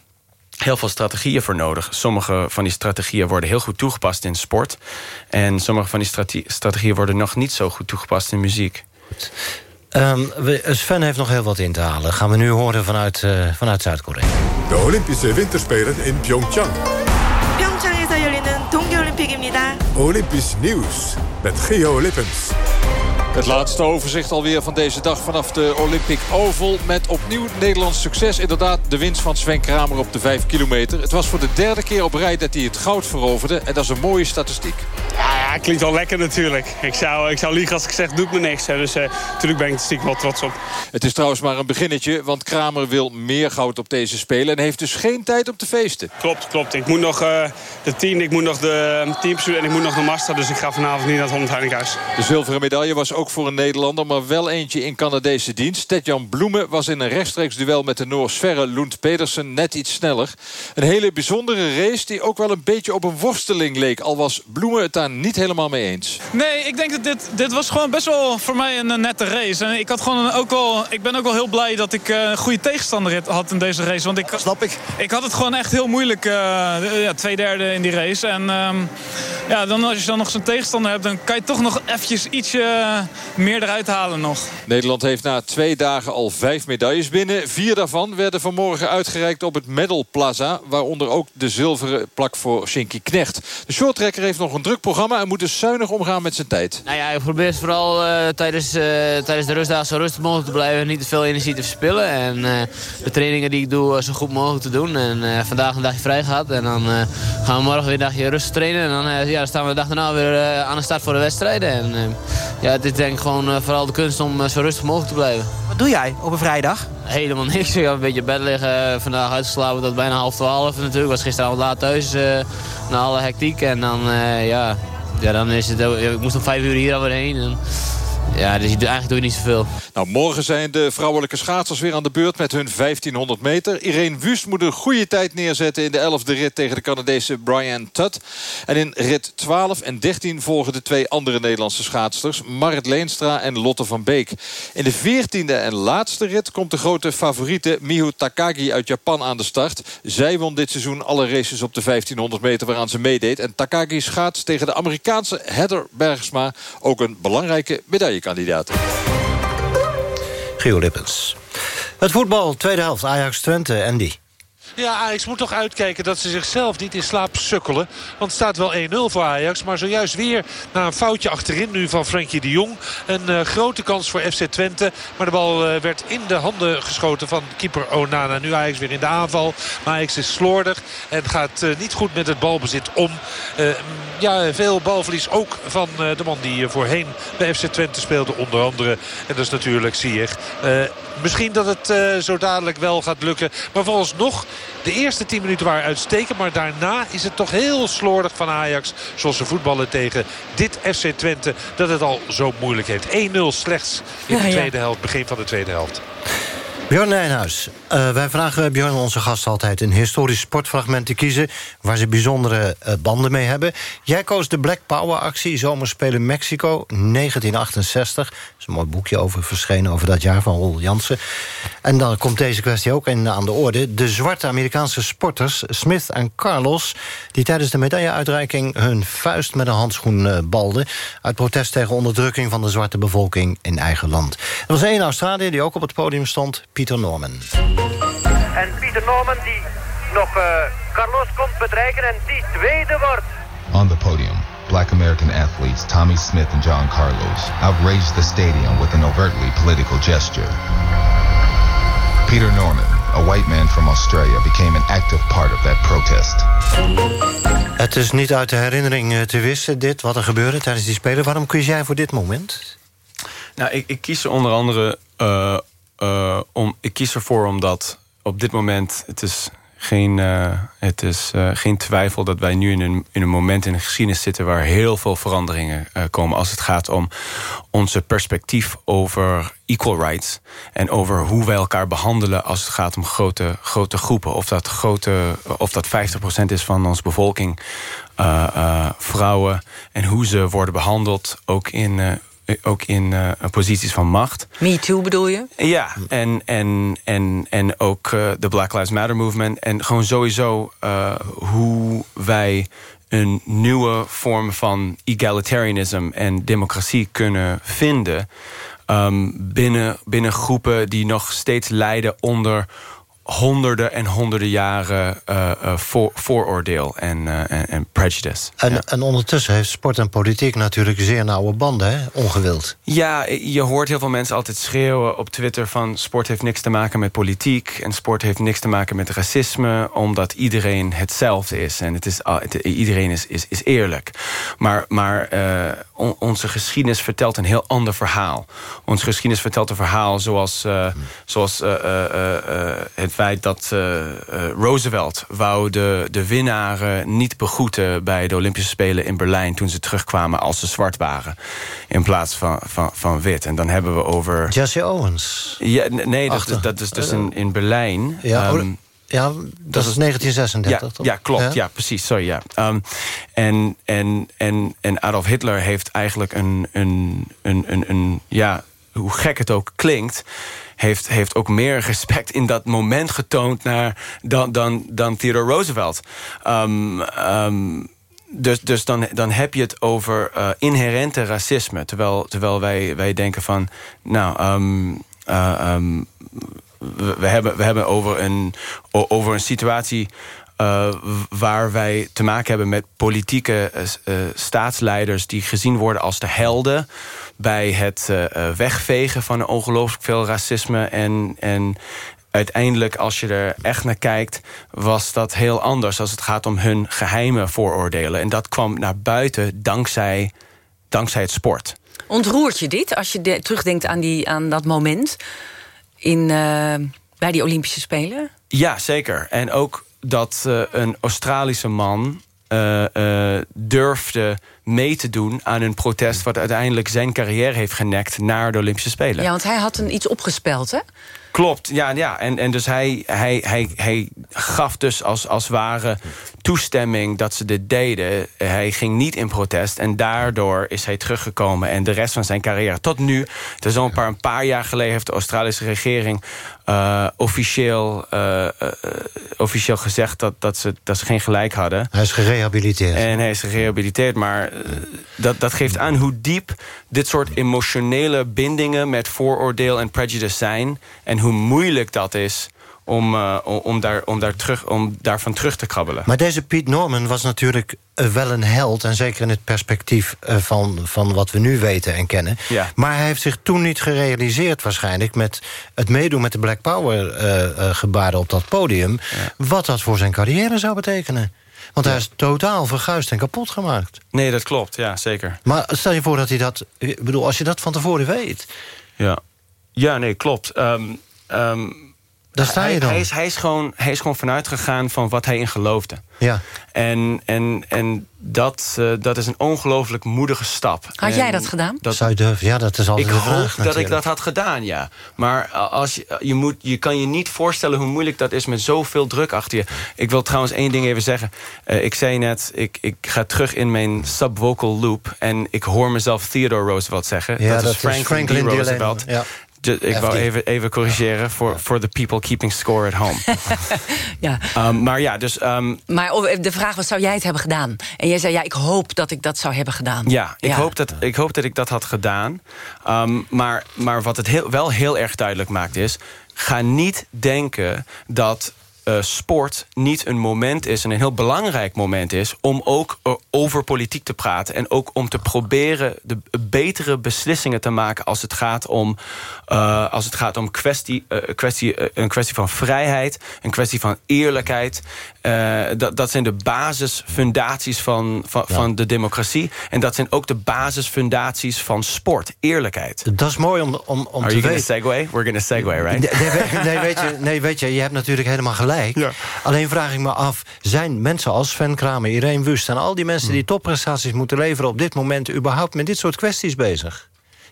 heel veel strategieën voor nodig. Sommige van die strategieën worden heel goed toegepast in sport. En sommige van die strate strategieën worden nog niet zo goed toegepast in muziek. Goed. Um, Sven heeft nog heel wat in te halen. Gaan we nu horen vanuit, uh, vanuit Zuid-Korea. De Olympische Winterspelen in Pyeongchang. 올림픽입니다. Olympisch nieuws met Geo Lippens. Het laatste overzicht alweer van deze dag vanaf de Olympic Oval. Met opnieuw Nederlands succes. Inderdaad de winst van Sven Kramer op de 5 kilometer. Het was voor de derde keer op rij dat hij het goud veroverde. En dat is een mooie statistiek. Ja, ja klinkt wel lekker natuurlijk. Ik zou, ik zou liegen als ik zeg, doe ik me niks. Dus uh, natuurlijk ben ik er stiekem wel trots op. Het is trouwens maar een beginnetje. Want Kramer wil meer goud op deze spelen. En heeft dus geen tijd om te feesten. Klopt, klopt. Ik moet nog uh, de 10, ik moet nog de teamsuit en ik moet nog de master. Dus ik ga vanavond niet naar het 100 Heilighuis. De zilveren medaille was ook voor een Nederlander, maar wel eentje in Canadese dienst. Ted-Jan Bloemen was in een rechtstreeks duel met de Noor Sverre Lund Pedersen net iets sneller. Een hele bijzondere race die ook wel een beetje op een worsteling leek. Al was Bloemen het daar niet helemaal mee eens. Nee, ik denk dat dit, dit was gewoon best wel voor mij een, eh, nette race. En ik, had gewoon ook wel, ik ben ook wel heel blij dat ik eh, een goede tegenstander had in deze race. Want ik, Snap ik. Ik had het gewoon echt heel moeilijk, uh, ja, twee derde in die race. En uh, ja, dan, als je dan nog zo'n tegenstander hebt... dan kan je toch nog eventjes ietsje meer eruit halen nog. Nederland heeft na twee dagen al vijf medailles binnen. Vier daarvan werden vanmorgen uitgereikt op het Medal Plaza. Waaronder ook de zilveren plak voor Shinky Knecht. De shorttrekker heeft nog een druk programma... en moet dus zuinig omgaan met zijn tijd. Nou ja, ik probeer vooral uh, tijdens, uh, tijdens de rustdagen zo rustig mogelijk te blijven. Niet te veel energie te verspillen. En uh, de trainingen die ik doe zo goed mogelijk te doen. En vandaag een dagje vrij gehad. En dan gaan we morgen weer een dagje rustig trainen. En dan, ja, dan staan we de dag daarna weer aan de start voor de wedstrijden. En ja, het is denk ik gewoon vooral de kunst om zo rustig mogelijk te blijven. Wat doe jij op een vrijdag? Helemaal niks. Ik heb een beetje bed liggen. Vandaag uitgeslapen tot bijna half twaalf natuurlijk. Ik was gisteravond laat thuis na alle hectiek. En dan, ja, ja, dan is het... Ik moest om vijf uur hier alweer heen. En, ja, dus eigenlijk doe je niet zoveel. Nou, morgen zijn de vrouwelijke schaatsers weer aan de beurt met hun 1500 meter. Irene Wust moet een goede tijd neerzetten in de 11e rit tegen de Canadese Brian Tutt. En in rit 12 en 13 volgen de twee andere Nederlandse schaatsters. Marit Leenstra en Lotte van Beek. In de 14e en laatste rit komt de grote favoriete Miho Takagi uit Japan aan de start. Zij won dit seizoen alle races op de 1500 meter waaraan ze meedeed. En Takagi schaats tegen de Amerikaanse Heather Bergsma. Ook een belangrijke medaillekandidaat. Gio Lippens. Het voetbal, tweede helft, Ajax-Twente, Andy. Ja, Ajax moet toch uitkijken dat ze zichzelf niet in slaap sukkelen. Want het staat wel 1-0 voor Ajax. Maar zojuist weer na een foutje achterin nu van Frenkie de Jong. Een uh, grote kans voor FC Twente. Maar de bal uh, werd in de handen geschoten van keeper Onana. Nu Ajax weer in de aanval. Maar Ajax is slordig en gaat uh, niet goed met het balbezit om. ja, veel balverlies ook van de man die voorheen bij FC Twente speelde. Onder andere. En dat is natuurlijk Ziyech. misschien dat het zo dadelijk wel gaat lukken. Maar vooralsnog de eerste 10 minuten waren uitstekend. Maar daarna is het toch heel slordig van Ajax. Zoals ze voetballen tegen dit FC Twente. Dat het al zo moeilijk heeft. 1-0 slechts in de tweede helft. Begin van de tweede helft. Björn Nijnhuis, uh, wij vragen Björn onze gast altijd... een historisch sportfragment te kiezen... waar ze bijzondere uh, banden mee hebben. Jij koos de Black Power actie Zomerspelen Mexico 1968. Er is een mooi boekje over verschenen over dat jaar van Rol Jansen. En dan komt deze kwestie ook in, aan de orde. De zwarte Amerikaanse sporters Smith en Carlos... die tijdens de medailleuitreiking hun vuist met een handschoen uh, balden... uit protest tegen onderdrukking van de zwarte bevolking in eigen land. Er was één Australiër die ook op het podium stond... Pieter Norman. En Pieter Norman die nog uh, Carlos komt bedreigen en die tweede wordt. On the podium, black American athletes Tommy Smith and John Carlos outraged the stadium with an overtly political gesture. Peter Norman, a white man from Australia, became an active part of that protest. Het is niet uit de herinnering eh, te wissen, dit, wat er gebeurde tijdens die Spelen. Waarom kies jij voor dit moment? Nou, ik, ik kies er onder andere... Uh, uh, om, ik kies ervoor omdat op dit moment... het is geen, uh, het is, uh, geen twijfel dat wij nu in een, in een moment in de geschiedenis zitten... waar heel veel veranderingen komen als het gaat om onze perspectief over equal rights... en over hoe wij elkaar behandelen als het gaat om grote, grote groepen. Of dat, grote, of dat 50% is van onze bevolking, vrouwen... en hoe ze worden behandeld, ook in ook in uh, posities van macht. Me Too bedoel je? Ja, en, en, en, en ook uh, de Black Lives Matter movement. En gewoon sowieso uh, hoe wij een nieuwe vorm van egalitarianism en democratie kunnen vinden... Um, binnen, binnen groepen die nog steeds lijden onder honderden en honderden jaren uh, uh, voor, vooroordeel en, uh, en, en, prejudice. En, ja. en ondertussen heeft sport en politiek natuurlijk zeer nauwe banden, hè? ongewild. Ja, je hoort heel veel mensen altijd schreeuwen op Twitter... van sport heeft niks te maken met politiek... en sport heeft niks te maken met racisme... omdat iedereen hetzelfde is. En het is, het, iedereen is, is, is eerlijk. Maar, maar on, onze geschiedenis vertelt een heel ander verhaal. Onze geschiedenis vertelt een verhaal zoals, hmm. zoals het feit dat Roosevelt wou de, de winnaren niet begroeten... bij de Olympische Spelen in Berlijn toen ze terugkwamen als ze zwart waren. In plaats van, van, van wit. En dan hebben we over... Jesse Owens. Ja, nee, dat, dat, dat is dus in, in Berlijn. Ja, um, Ja, dat, is 1936, ja, toch? Ja, klopt. Ja, precies. Sorry, ja. Um, en, en, en, en Adolf Hitler heeft eigenlijk een, een, een, een, een... Ja, hoe gek het ook klinkt heeft, heeft ook meer respect in dat moment getoond... Naar, dan, dan, dan Theodore Roosevelt. Um, um, dus dus dan, dan heb je het over uh, inherente racisme. Terwijl, terwijl wij, wij denken van... nou, um, uh, um, we, hebben, we hebben over een, over een situatie... Uh, waar wij te maken hebben met politieke uh, staatsleiders... die gezien worden als de helden bij het wegvegen van ongelooflijk veel racisme. En, en uiteindelijk, als je er echt naar kijkt... was dat heel anders als het gaat om hun geheime vooroordelen. En dat kwam naar buiten dankzij, dankzij het sport. Ontroert je dit als je terugdenkt aan, die, aan dat moment... In, uh, bij die Olympische Spelen? Ja, zeker. En ook dat uh, een Australische man uh, uh, durfde mee te doen aan een protest... wat uiteindelijk zijn carrière heeft genekt naar de Olympische Spelen. Ja, want hij had een iets opgespeld, hè? Klopt, ja, ja. En, en dus hij, hij, hij, hij gaf dus als, als ware toestemming dat ze dit deden. Hij ging niet in protest en daardoor is hij teruggekomen. En de rest van zijn carrière tot nu... het is al een paar, een paar jaar geleden heeft de Australische regering... Uh, officieel, uh, uh, officieel gezegd dat, dat, ze, dat ze geen gelijk hadden. Hij is gerehabiliteerd. En hij is gerehabiliteerd, maar dat, dat geeft aan hoe diep... dit soort emotionele bindingen met vooroordeel en prejudice zijn... en hoe moeilijk dat is om, uh, om, daar, om, daar terug, om daarvan terug te krabbelen. Maar deze Piet Norman was natuurlijk uh, wel een held... en zeker in het perspectief uh, van, van wat we nu weten en kennen. Ja. Maar hij heeft zich toen niet gerealiseerd waarschijnlijk... met het meedoen met de Black Power-gebaren op dat podium... Ja. wat dat voor zijn carrière zou betekenen. Want hij is totaal verguisd en kapot gemaakt. Nee, dat klopt, ja, zeker. Maar stel je voor dat hij dat... Ik bedoel, als je dat van tevoren weet... Ja, ja nee, klopt. Um, um, Daar sta je dan. Hij, is, hij, is gewoon, hij is gewoon vanuit gegaan van wat hij in geloofde. Ja. En, en, en dat, uh, dat is een ongelooflijk moedige stap. Had en jij dat gedaan? Dat, Zou je durven? Ja, dat is altijd Ik de hoop vraag, dat natuurlijk. ik dat had gedaan, ja. Maar als je, je, moet, je kan je niet voorstellen hoe moeilijk dat is... met zoveel druk achter je. Ik wil trouwens één ding even zeggen. Uh, ik zei net, ik, ik ga terug in mijn subvocal loop... en ik hoor mezelf Theodore Roosevelt zeggen. Ja, dat, dat is Franklin, is Franklin. D. Roosevelt. Ja. Ik wou even, even corrigeren voor for the people keeping score at home. ja. Um, maar ja, dus... Um, maar de vraag was, zou jij het hebben gedaan? En jij zei, ja, ik hoop dat ik dat zou hebben gedaan. Ja, ik, Ja. Hoop, dat, ik hoop dat ik dat had gedaan. Um, maar, maar wat het heel, wel heel erg duidelijk maakt is... ga niet denken dat uh, sport niet een moment is... en een heel belangrijk moment is... om ook uh, over politiek te praten... en ook om te proberen de betere beslissingen te maken... als het gaat om, uh, als het gaat om kwestie, kwestie, een kwestie van vrijheid... een kwestie van eerlijkheid. dat, dat zijn de basisfundaties van, van, Ja. van de democratie. En dat zijn ook de basisfundaties van sport. Eerlijkheid. Dat is mooi om, om, om Are te you weten. segue? We're gonna segue, right? Nee, nee, nee, weet je, nee, weet je, je hebt natuurlijk helemaal gelijk. Alleen vraag ik me af, zijn mensen als Sven Kramer, Irene Wust... en al die mensen die topprestaties moeten leveren... op dit moment überhaupt met dit soort kwesties bezig?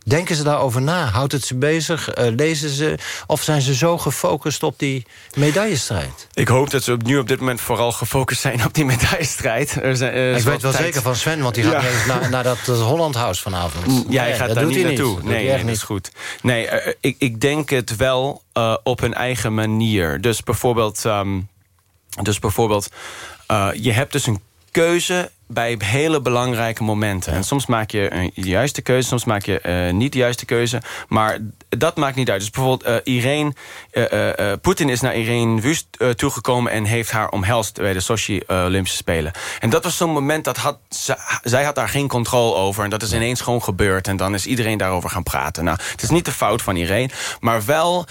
Denken ze daarover na? Houdt het ze bezig? Eh, lezen ze? Of zijn ze zo gefocust op die medaillestrijd? Ik hoop dat ze nu op dit moment vooral gefocust zijn op die medaillestrijd. Er zijn, is ik weet wel tijd- zeker van Sven, want die gaat Ja. naar, naar dat, dat Holland House vanavond. Ja, hij Nee, gaat dat daar niet naartoe. Dat nee, nee, dat niet. is goed. Nee, eh, ik, ik denk het wel eh, op een eigen manier. Dus bijvoorbeeld, ehm, dus bijvoorbeeld eh, je hebt dus een keuze bij hele belangrijke momenten. En soms maak je een juiste keuze, soms maak je eh, niet de juiste keuze. Maar dat maakt niet uit. Dus bijvoorbeeld eh, Irene, eh, Poetin is naar Irene Wust toegekomen... en heeft haar omhelst bij de Sochi Olympische Spelen. En dat was zo'n moment, dat had, zij had daar geen controle over. En dat is ineens gewoon gebeurd. En dan is iedereen daarover gaan praten. Nou, het is niet de fout van Irene, maar wel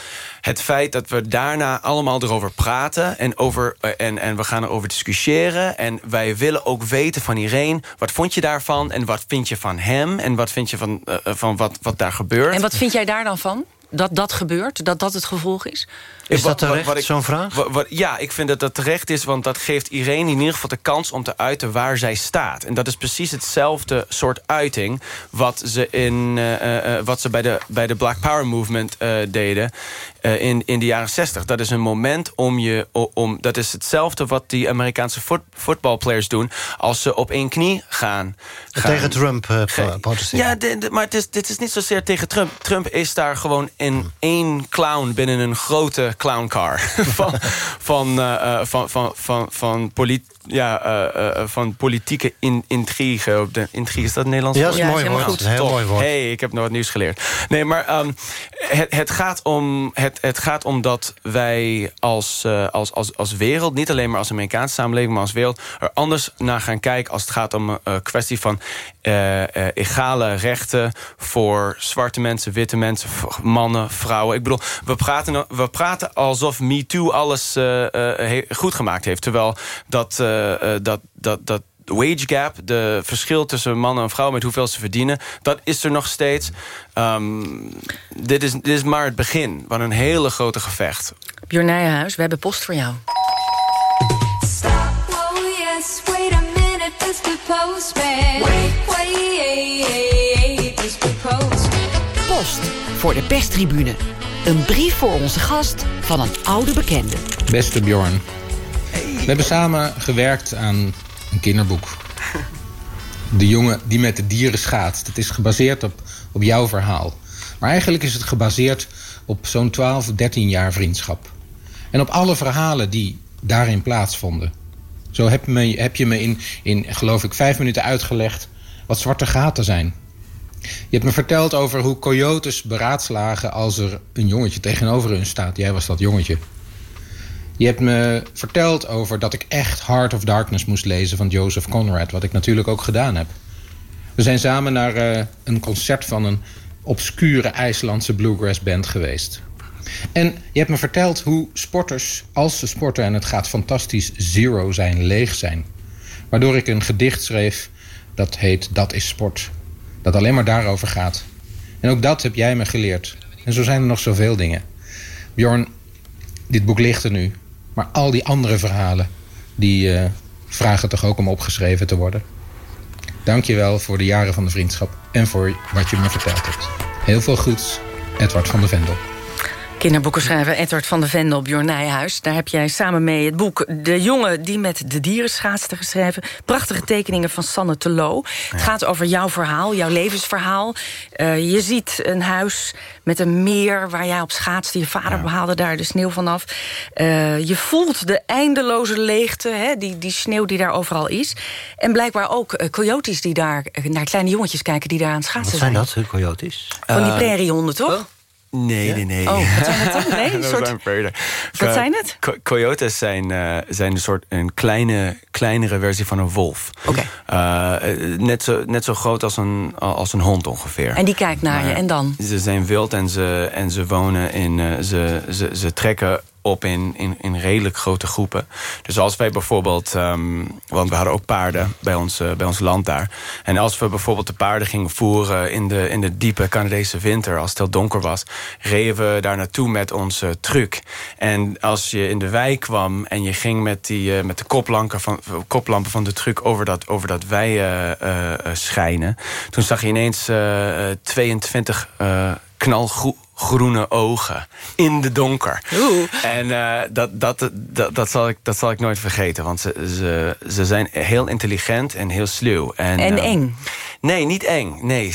het feit dat we daarna allemaal erover praten... en, over, eh, en, en we gaan erover discussiëren. En wij willen ook weten van Irene... wat vond je daarvan en wat vind je van hem... en wat vind je van, eh, van wat, wat daar gebeurt. En wat vind jij daar dan van? Dat dat gebeurt? Dat dat het gevolg is? Is dat terecht, zo'n vraag? Wat- ja, ik vind dat dat terecht is, want dat geeft Irene in ieder geval de kans om te uiten waar zij staat. En dat is precies hetzelfde soort uiting wat ze, in, eh, eh, eh, wat ze bij, de, bij de Black Power Movement deden in, in de jaren 60. Dat is een moment om je. Om, dat is hetzelfde wat die Amerikaanse voet, voetbalplayers doen als ze op één knie gaan. gaan Tegen Trump pro- protesteren. ja, de- de- maar het is, dit is niet zozeer tegen Trump. Trump is daar gewoon in één clown binnen een grote clowncar. van, van, eh, eh, van, van, van, van, polit, ja, eh, eh, van politieke in, intrigue. Op de, intrigue, is dat Nederlands Ja, dat is mooi woord. Heel Top. mooi woord. hey, ik heb nog wat nieuws geleerd. Nee, maar ehm, het, het, gaat om, het, het gaat om dat wij als, eh, als, als, als wereld... niet alleen maar als Amerikaanse samenleving, maar als wereld... er anders naar gaan kijken als het gaat om een eh, kwestie van... eh, eh, egale rechten voor zwarte mensen, witte mensen, mannen, vrouwen. Ik bedoel, we praten, we praten alsof MeToo alles eh, eh, goed gemaakt heeft. Terwijl dat, eh, eh, dat, dat, dat wage gap, de verschil tussen mannen en vrouwen... met hoeveel ze verdienen, dat is er nog steeds. Ehm, dit, is, dit is maar het begin van een hele grote gevecht. Björn Nijenhuis, we hebben post voor jou. Oh yes, wait a minute, Mr. Postman. Wait, wait, Mr. Postman. Post voor de perstribune. Een brief voor onze gast van een oude bekende. Beste Bjorn. We hebben samen gewerkt aan een kinderboek. De jongen die met de dieren schaatst. Het is gebaseerd op, op jouw verhaal. Maar eigenlijk is het gebaseerd op zo'n 12, 13 jaar vriendschap. En op alle verhalen die daarin plaatsvonden. Zo heb, me, heb je me in, in, geloof ik, vijf minuten uitgelegd wat zwarte gaten zijn. Je hebt me verteld over hoe coyotes beraadslagen als er een jongetje tegenover hun staat. Jij was dat jongetje. Je hebt me verteld over dat ik echt Heart of Darkness moest lezen van Joseph Conrad, wat ik natuurlijk ook gedaan heb. We zijn samen naar eh, een concert van een obscure IJslandse bluegrass band geweest. En je hebt me verteld hoe sporters, als ze sporten en het gaat fantastisch, zero zijn, leeg zijn. Waardoor ik een gedicht schreef dat heet Dat is sport. Dat alleen maar daarover gaat. En ook dat heb jij me geleerd. En zo zijn er nog zoveel dingen. Bjorn, dit boek ligt er nu. Maar al die andere verhalen, die eh, vragen toch ook om opgeschreven te worden. Dank je wel voor de jaren van de vriendschap en voor wat je me verteld hebt. Heel veel goeds, Edward van de Vendel. Kinderboekenschrijver Edward van de Vendel, Bjorn Nijhuis. Daar heb jij samen mee het boek De jongen die met de dieren schaatste geschreven. Prachtige tekeningen van Sanne Telo. Het gaat over jouw verhaal, jouw levensverhaal. Eh, je ziet een huis met een meer waar jij op schaatste. Je vader haalde daar de sneeuw vanaf. Eh je voelt de eindeloze leegte, hè, die, die sneeuw die daar overal is. En blijkbaar ook eh, coyotes die daar naar kleine jongetjes kijken... die daar aan schaatsen Wat zijn dat, coyotes? Van die Eh, prairiehonden, toch? Nee, nee, nee. Oh, wat zijn het dan? Nee, Dat soort- zijn. Wat zijn het? co- coyotes zijn, eh, zijn een soort een kleine, kleinere versie van een wolf. Oké. net, zo, net zo groot als een, als een hond ongeveer. En die kijkt naar je, en dan? Ze zijn wild en ze, en ze wonen in. eh, ze, ze, ze trekken op in, in, in redelijk grote groepen. Dus als wij bijvoorbeeld... ehm, want we hadden ook paarden bij ons, eh, bij ons land daar. En als we bijvoorbeeld de paarden gingen voeren... in de, in de diepe Canadese winter, als het heel donker was... reden we daar naartoe met onze truck. En als je in de wei kwam en je ging met, die, eh, met de koplampen van, koplampen van de truck... over dat, over dat wei eh, schijnen... toen zag je ineens eh, eh, 22 eh knalgroene ogen in de donker. En eh, dat, dat, dat, dat, zal ik, dat zal ik nooit vergeten. Want ze, ze, ze zijn heel intelligent en heel sluw. En, En eh, eng. Nee, niet eng. Nee,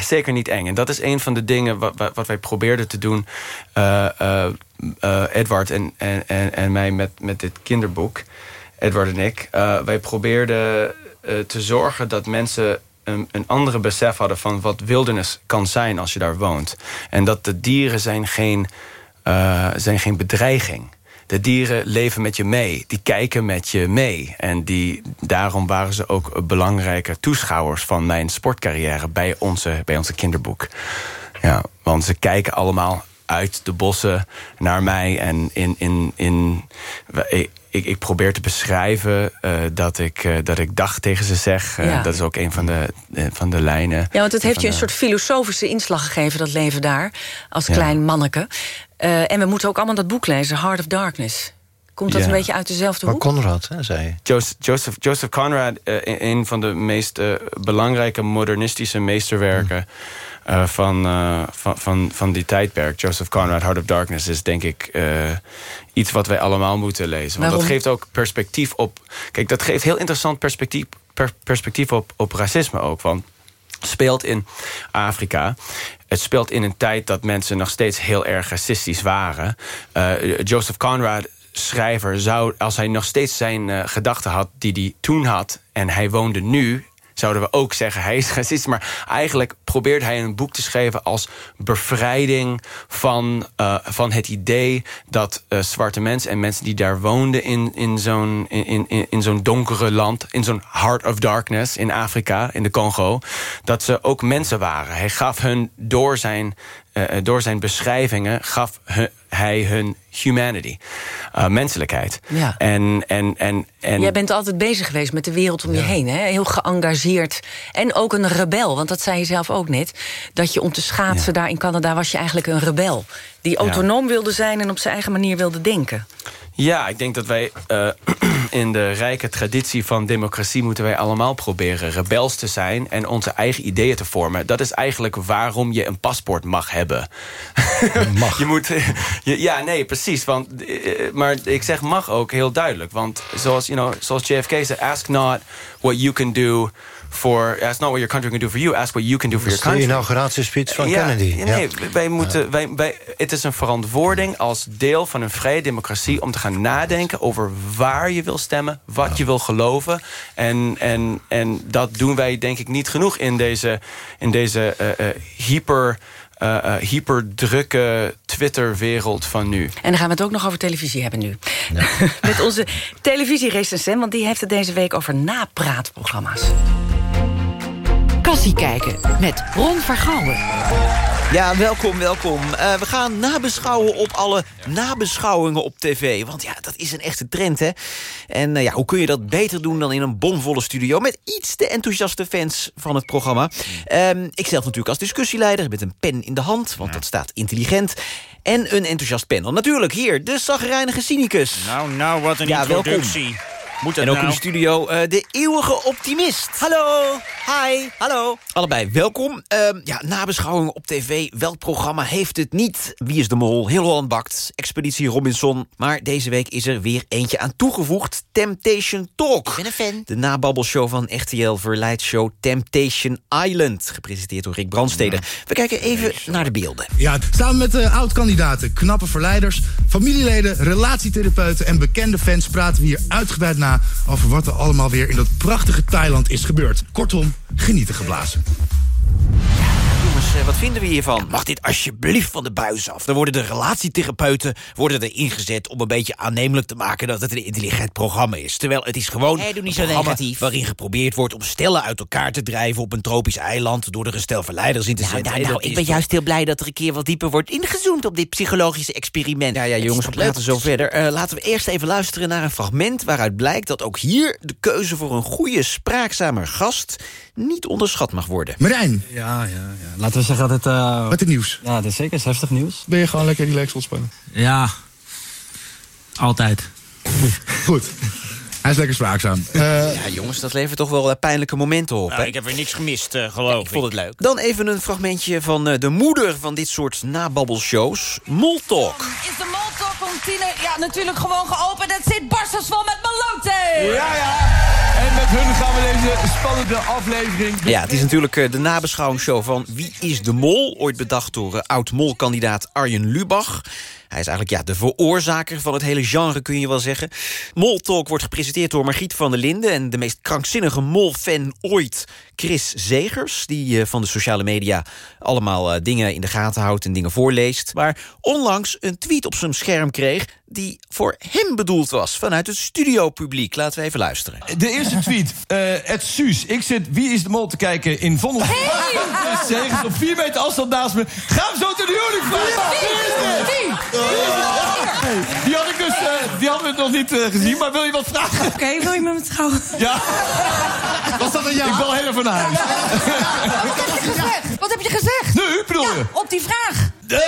zeker niet eng. En dat is een van de dingen wat, wat, wat wij probeerden te doen... eh, eh, Edward en, en, en, en mij met, met dit kinderboek... Edward en ik, wij probeerden te zorgen dat mensen een, een andere besef hadden van wat wildernis kan zijn als je daar woont. En dat de dieren zijn geen, eh, zijn geen bedreiging. De dieren leven met je mee. Die kijken met je mee. En die, daarom waren ze ook belangrijke toeschouwers van mijn sportcarrière bij onze, bij onze kinderboek. Ja, want ze kijken allemaal uit de bossen naar mij. En in, in, in, ik, ik, probeer te beschrijven eh, dat, ik, eh, dat ik dag tegen ze zeg. Eh, Ja. Dat is ook een van de, eh, van de lijnen. Ja, want het heeft je een de- soort filosofische inslag gegeven, dat leven daar, als Ja. klein manneke. Eh, en we moeten ook allemaal dat boek lezen, Heart of Darkness. Komt dat Ja. een beetje uit dezelfde Maar hoek? Conrad, hè, zei je. Joseph, Joseph, Joseph Conrad, een- van de meest eh, belangrijke modernistische meesterwerken eh, van, eh, van, van, van die tijdperk. Joseph Conrad, Heart of Darkness, is denk ik eh, iets wat wij allemaal moeten lezen. Want dat geeft ook perspectief op. Kijk, dat geeft heel interessant perspectief, per- perspectief op, op racisme ook. Want speelt in Afrika. Het speelt in een tijd dat mensen nog steeds heel erg racistisch waren. Joseph Conrad, schrijver, zou, als hij nog steeds zijn gedachten had die hij toen had... en hij woonde nu, zouden we ook zeggen hij is racist. Maar eigenlijk probeert hij een boek te schrijven als bevrijding van, eh, van het idee dat eh, zwarte mensen en mensen die daar woonden in, in zo'n in, in, in zo'n donkere land, in zo'n heart of darkness in Afrika, in de Congo, dat ze ook mensen waren. Hij gaf hun door zijn, eh, eh, door zijn beschrijvingen, gaf hu- hij hun humanity, eh, menselijkheid. Ja. En, en, en, en, Jij bent altijd bezig geweest met de wereld om je heen. Hè? Heel geëngageerd. En ook een rebel, want dat zei je zelf ook net. Dat je om te schaatsen daar in Canada was je eigenlijk een rebel. Die autonoom wilde zijn en op zijn eigen manier wilde denken. Ja, ik denk dat wij eh, in de rijke traditie van democratie... moeten wij allemaal proberen rebels te zijn... en onze eigen ideeën te vormen. Dat is eigenlijk waarom je een paspoort mag hebben. Mag. je moet, je- ja, nee, precies. Want, eh, maar ik zeg mag ook heel duidelijk. Want zoals, you know, zoals JFK zei... ask not what you can do... For, ask not what your country can do for you. Ask what you can do for Dat your is de country. inauguratiespeech van Ja, Kennedy. ja, Nee, wij moeten, wij, wij, het is een verantwoording als deel van een vrije democratie... om te gaan nadenken over waar je wil stemmen, wat je wil geloven. En, en, en dat doen wij denk ik niet genoeg in deze, in deze eh, eh, hyper... eh, eh, hyperdrukke Twitter-wereld van nu. En dan gaan we het ook nog over televisie hebben nu. Met onze televisierecensent, want die heeft het deze week over napraatprogramma's. Kassie kijken met Ron Vergouwen. Ja, welkom, welkom. Eh, we gaan nabeschouwen op alle nabeschouwingen op tv. Want ja, dat is een echte trend, hè? En eh, ja, hoe kun je dat beter doen dan in een bomvolle studio... met iets te enthousiaste fans van het programma? Ehm, ik zelf natuurlijk als discussieleider met een pen in de hand... want dat staat intelligent. En een enthousiast panel. Natuurlijk, hier, de zagrijnige cynicus. Nou, nou, wat een Ja, welkom. Moet dat en ook nou? in de studio eh, de eeuwige optimist. Hallo, hi, hallo. Allebei welkom. Ehm, ja, nabeschouwing op tv. Welk programma heeft het niet? Wie is de mol? Heel Holland bakt. Expeditie Robinson. Maar deze week is er weer eentje aan toegevoegd. Temptation Talk. Ik ben een fan. De nababbelshow van RTL Verleidsshow Temptation Island. Gepresenteerd door Rick Brandstede. We kijken even naar de beelden. Ja, samen met de oud-kandidaten, knappe verleiders, familieleden, relatietherapeuten en bekende fans praten we hier uitgebreid over wat er allemaal weer in dat prachtige Thailand is gebeurd. Kortom, genieten geblazen. Wat vinden we hiervan? mag dit alsjeblieft van de buis af? Dan worden de relatietherapeuten worden er ingezet... om een beetje aannemelijk te maken dat het een intelligent programma is. Terwijl het is gewoon Hey, doe niet een zo programma negatief. waarin geprobeerd wordt... om stellen uit elkaar te drijven op een tropisch eiland... door er een stel verleiders in te Nou, zetten. nou, nou, ik ben juist heel blij dat er een keer wat dieper wordt ingezoomd op dit psychologische experiment. Ja, ja, jongens, we praten zo verder. Eh, laten we eerst even luisteren naar een fragment... waaruit blijkt dat ook hier de keuze voor een goede, spraakzame gast... niet onderschat mag worden. Marijn. Ja, ja, ja. Laten we zeggen dat het... eh, Wat het nieuws? Ja, dat is zeker is heftig nieuws. Ben je gewoon lekker relaxed ontspannen? Ja, altijd. Goed. Hij is lekker spraakzaam. Eh, Ja, jongens, dat levert toch wel eh, pijnlijke momenten op, Nou, ik heb weer niks gemist, eh, geloof ik. Ik vond het leuk. Dan even een fragmentje van eh, de moeder van dit soort nababbelshows, Moltalk. Is de Moltalk om tien uur- Ja, natuurlijk gewoon geopend. Het zit barstensvol met meloten. Ja, ja. En met hun gaan we deze spannende aflevering... Ja, het is natuurlijk eh, de nabeschouwingsshow van Wie is de Mol? Ooit bedacht door eh, oud-Mol-kandidaat Arjen Lubach. Hij is eigenlijk ja, de veroorzaker van het hele genre, kun je wel zeggen. Mol-talk wordt gepresenteerd door Margriet van der Linden... en de meest krankzinnige mol-fan ooit, Chris Zegers... die eh, van de sociale media allemaal eh, dingen in de gaten houdt en dingen voorleest. Maar onlangs een tweet op zijn scherm kreeg... die voor hem bedoeld was, vanuit het studiopubliek. Laten we even luisteren. De eerste tweet, eh het Suus. Ik zit Wie is de Mol te kijken in Vondel. Hey! Zegens op 4 meter afstand naast me. Gaan we zo te de huwelijk vragen. Wie is dit? Die hebben het nog niet eh, gezien, maar wil je wat vragen? Oké, wil je met me trouwen? Ja. Was dat een ja? Ik bel heel even naar huis. Wat heb je gezegd? Wat heb je gezegd? Nu, bedoel je? Op die vraag. Eh,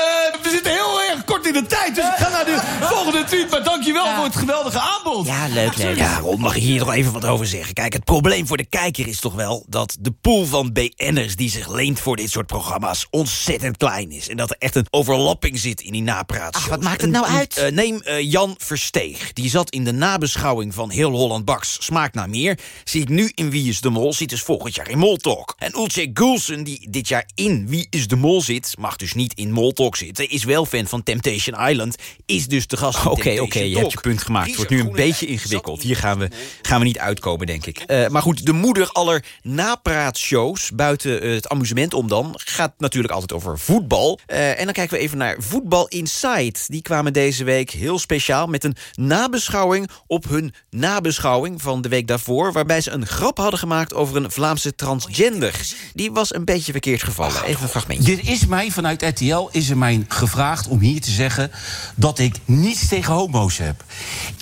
we zitten heel erg kort in de tijd, dus ik ga naar de volgende tweet. Maar dankjewel voor het geweldige aanbod. Ja, leuk, leuk. Ja, Ron, mag ik hier nog even wat over zeggen? Kijk, het probleem voor de kijker is toch wel... dat de pool van BN'ers die zich leent voor dit soort programma's... ontzettend klein is. En dat er echt een overlapping zit in die napraatshows. Ach, wat maakt het nou uit? eh, neem Jan Versteeg. Die zat in de nabeschouwing van Heel Holland Baks Smaakt naar meer. Zit nu in Wie is de Mol, zit dus volgend jaar in Moltalk. En Ulce Gulsen, die dit jaar in Wie is de Mol zit... mag dus niet in Moltalk zitten. Is wel fan van Temptation Island. Is dus de gast van Oké, oké, je hebt je punt gemaakt. Het wordt nu een beetje ingewikkeld. Hier gaan we, gaan we niet uitkomen, denk ik. Eh, maar goed, de moeder aller napraatshows, buiten eh, het amusement om dan... gaat natuurlijk altijd over voetbal. Eh, en dan kijken we even naar Voetbal Inside. Die kwamen deze week heel speciaal met een nabeschouwing... op hun nabeschouwing van de week daarvoor... waarbij ze een grap hadden gemaakt over een Vlaamse transgender. Die was een beetje verkeerd gevallen. Even een fragmentje. Dit is mij vanuit RTL is er mij gevraagd om hier te zeggen dat ik niets tegen homo's heb.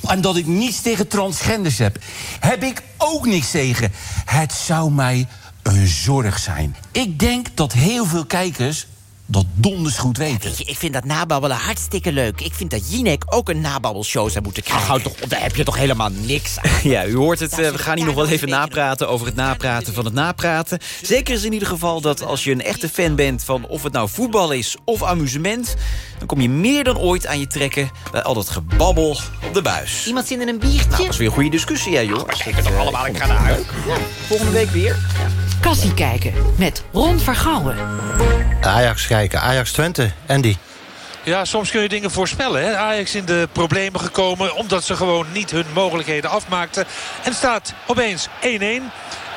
En dat ik niets tegen transgenders heb. Heb ik ook niks tegen. Het zou mij een zorg zijn. Ik denk dat heel veel kijkers dat donders goed weten. Weet je, ik vind dat nababbelen hartstikke leuk. Ik vind dat Jinek ook een nababbelshow zou moeten krijgen. Houd toch op, daar heb je toch helemaal niks aan. Ja, u hoort het. eh, we gaan hier nog wel even napraten over het napraten van het napraten. Zeker is in ieder geval dat als je een echte fan bent van of het nou voetbal is of amusement... dan kom je meer dan ooit aan je trekken bij al dat gebabbel op de buis. Iemand zin in een biertje? Nou, dat is weer een goede discussie, hè, joh. Zeker toch allemaal, ik ga naar huis. Volgende week weer. Kassie kijken met Ron Vergouwen. Ajax kijken, Ajax Twente, Andy. Ja, soms kun je dingen voorspellen. Hè? Ajax in de problemen gekomen omdat ze gewoon niet hun mogelijkheden afmaakten. En staat opeens 1-1.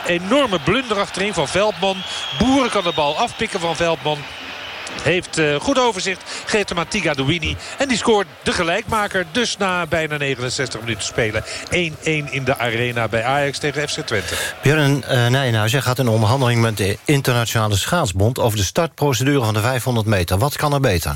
Enorme blunder achterin van Veldman. Boeren kan de bal afpikken van Veldman. Heeft eh, goed overzicht. Geeft hem aan Tiga Douini. En die scoort de gelijkmaker. Dus na bijna 69 minuten spelen. 1-1 in de arena bij Ajax tegen FC Twente. Björn uh, Nijenhuis, jij gaat in onderhandeling met de Internationale Schaatsbond... over de startprocedure van de 500 meter. Wat kan er beter?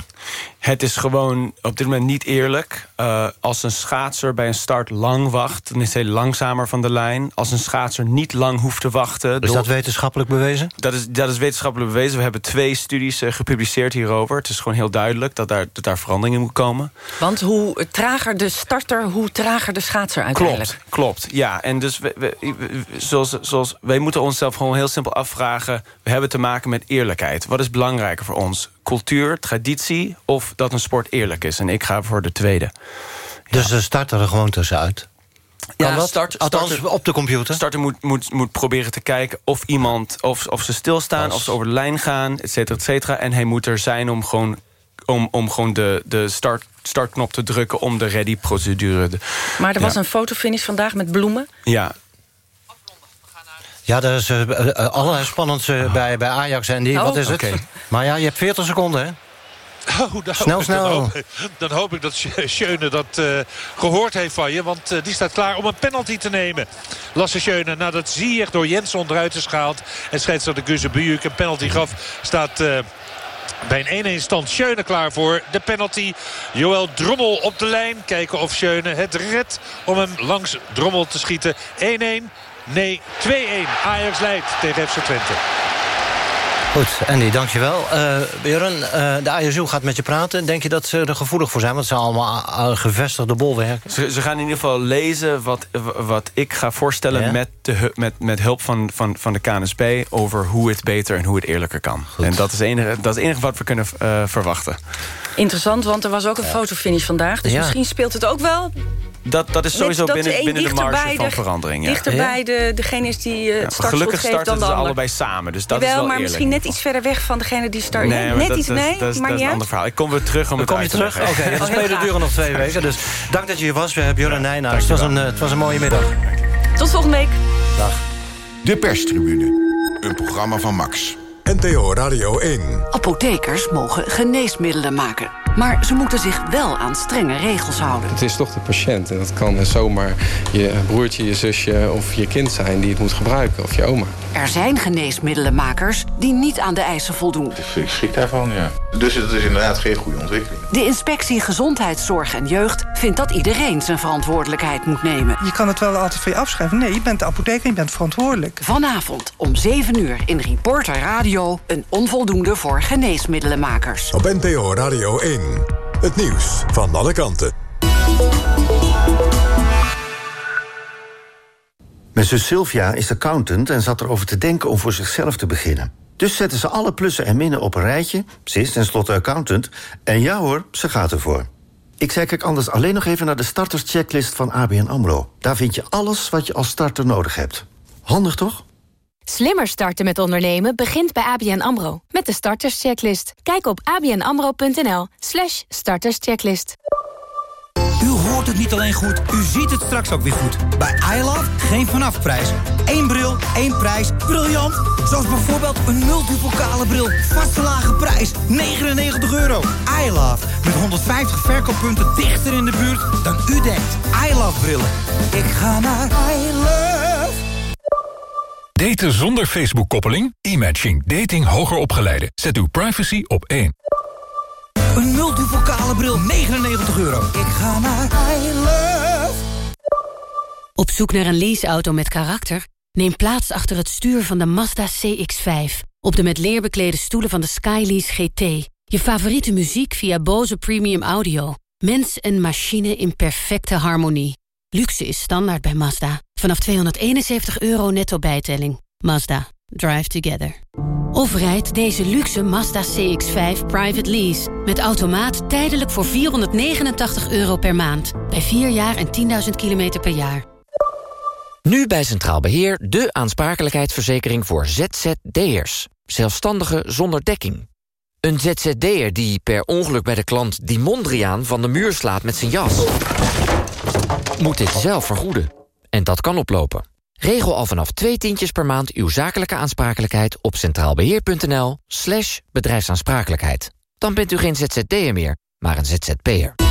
Het is gewoon op dit moment niet eerlijk. Uh, als een schaatser bij een start lang wacht... dan is hij langzamer van de lijn. Als een schaatser niet lang hoeft te wachten... Is dat wetenschappelijk bewezen? Dat is, dat is wetenschappelijk bewezen. We hebben twee studies uh, gepubliceerd hierover. Het is gewoon heel duidelijk dat daar, dat daar verandering in moet komen. Want hoe trager de starter, hoe trager de schaatser uiteindelijk. Klopt, klopt. Ja, en dus we, we, we, zoals, zoals, wij moeten onszelf gewoon heel simpel afvragen... we hebben te maken met eerlijkheid. Wat is belangrijker voor ons? Cultuur, traditie of dat een sport eerlijk is? En ik ga voor de tweede. Dus de starter er gewoon tussenuit? Kan ja, dat? start, Althans, starter, op de computer? Starter moet, moet, moet proberen te kijken of iemand, of, of ze stilstaan, Als. of ze over de lijn gaan, et cetera, et cetera. En hij moet er zijn om gewoon, om, om gewoon de, de start, startknop te drukken om de ready-procedure. Maar er was ja. een fotofinish vandaag met bloemen. Ja, ja, er is uh, uh, allerlei spannends uh, bij, bij Ajax en die. Oh. Wat is het? Maar ja, je hebt 40 seconden, hè? Oh, nou, snel, snel. Dan hoop, dan hoop ik dat Schöne dat uh, gehoord heeft van je. Want uh, die staat klaar om een penalty te nemen. Lasse Schöne, nadat Ziyech door Jens onderuit is gehaald... en scheidsrechter Guze een penalty gaf... staat uh, bij een 1-1 stand Schöne klaar voor de penalty. Joël Drommel op de lijn. Kijken of Schöne het redt om hem langs Drommel te schieten. 1-1. Nee, 2-1. Ajax leidt tegen FC Twente. Goed, Andy, dankjewel. Uh, Björn, uh, de ASU gaat met je praten. Denk je dat ze er gevoelig voor zijn? Want het zijn allemaal uh, gevestigde bolwerken. Ze, ze, gaan in ieder geval lezen wat, wat ik ga voorstellen... Ja? Met, de, met, met hulp van, van, van de KNSB... over hoe het beter en hoe het eerlijker kan. Goed. En dat is, enige, dat is het enige wat we kunnen uh, verwachten. Interessant, want er was ook een fotofinish vandaag. Dus ja. misschien speelt het ook wel dat, dat is sowieso dat binnen, binnen de marge van de, verandering. Ja. Dichterbij de, degene is die uh, ja, Gelukkig starten dan ze ander. allebei samen, dus dat Jawel, is wel maar eerlijk. misschien net iets verder weg van degene die start. Nee, net dat, iets, dat, nee, dat, dat, maar dat is een ander verhaal. Ik kom weer terug om het kom uit je terug? Oké, okay, ja, de Oh, spelen duren nog twee weken. Dus dank dat je hier was. We hebben Björn Nijnaars. Het was, een, uh, het was een mooie middag. Tot volgende week. Dag. De perstribune. Een programma van Max. NTO Radio 1. Apothekers mogen geneesmiddelen maken. Maar ze moeten zich wel aan strenge regels houden. Het is toch de patiënt en dat kan zomaar je broertje, je zusje of je kind zijn die het moet gebruiken of je oma. Er zijn geneesmiddelenmakers die niet aan de eisen voldoen. Ik schrik daarvan, ja. Dus het is inderdaad geen goede ontwikkeling. De inspectie Gezondheidszorg en Jeugd vindt dat iedereen zijn verantwoordelijkheid moet nemen. Je kan het wel altijd van je afschrijven. Nee, je bent de apotheker en je bent verantwoordelijk. Vanavond om 7 uur in Reporter Radio... een onvoldoende voor geneesmiddelenmakers. Op NPO Radio 1. Het nieuws van alle kanten. Mijn zus Sylvia is accountant en zat erover te denken om voor zichzelf te beginnen. Dus zetten ze alle plussen en minnen op een rijtje. Ze is tenslotte accountant. En ja hoor, ze gaat ervoor. Ik zei kijk anders alleen nog even naar de starterschecklist van ABN AMRO. Daar vind je alles wat je als starter nodig hebt. Handig toch? Slimmer starten met ondernemen begint bij ABN AMRO. Met de starterschecklist. Kijk op abnamro.nl slash starterschecklist. U hoort het niet alleen goed, u ziet het straks ook weer goed. Bij iLove geen vanafprijs. Eén bril, één prijs. Briljant! Zoals bijvoorbeeld een multipokale bril. Vaste lage prijs, 99 euro. iLove, met 150 verkooppunten dichter in de buurt dan u denkt. iLove brillen. Ik ga naar iLove. Daten zonder Facebook-koppeling? E-matching. Dating hoger opgeleiden. Zet uw privacy op één. Een multipokale bril, 99 euro. Ik ga naar iLove. Op zoek naar een leaseauto met karakter? Neem plaats achter het stuur van de Mazda CX-5. Op de met leer beklede stoelen van de Skylease GT. Je favoriete muziek via Bose Premium Audio. Mens en machine in perfecte harmonie. Luxe is standaard bij Mazda. Vanaf 271 euro netto bijtelling. Mazda. Drive together. Of rijd deze luxe Mazda CX-5 private lease. Met automaat tijdelijk voor 489 euro per maand. Bij 4 jaar en 10.000 kilometer per jaar. Nu bij Centraal Beheer de aansprakelijkheidsverzekering voor ZZD'ers. Zelfstandigen zonder dekking. Een ZZD'er die per ongeluk bij de klant die Mondriaan van de muur slaat met zijn jas. Moet dit zelf vergoeden. En dat kan oplopen. Regel al vanaf twee tientjes per maand uw zakelijke aansprakelijkheid op centraalbeheer.nl slash bedrijfsaansprakelijkheid. Dan bent u geen ZZD'er meer, maar een ZZP'er.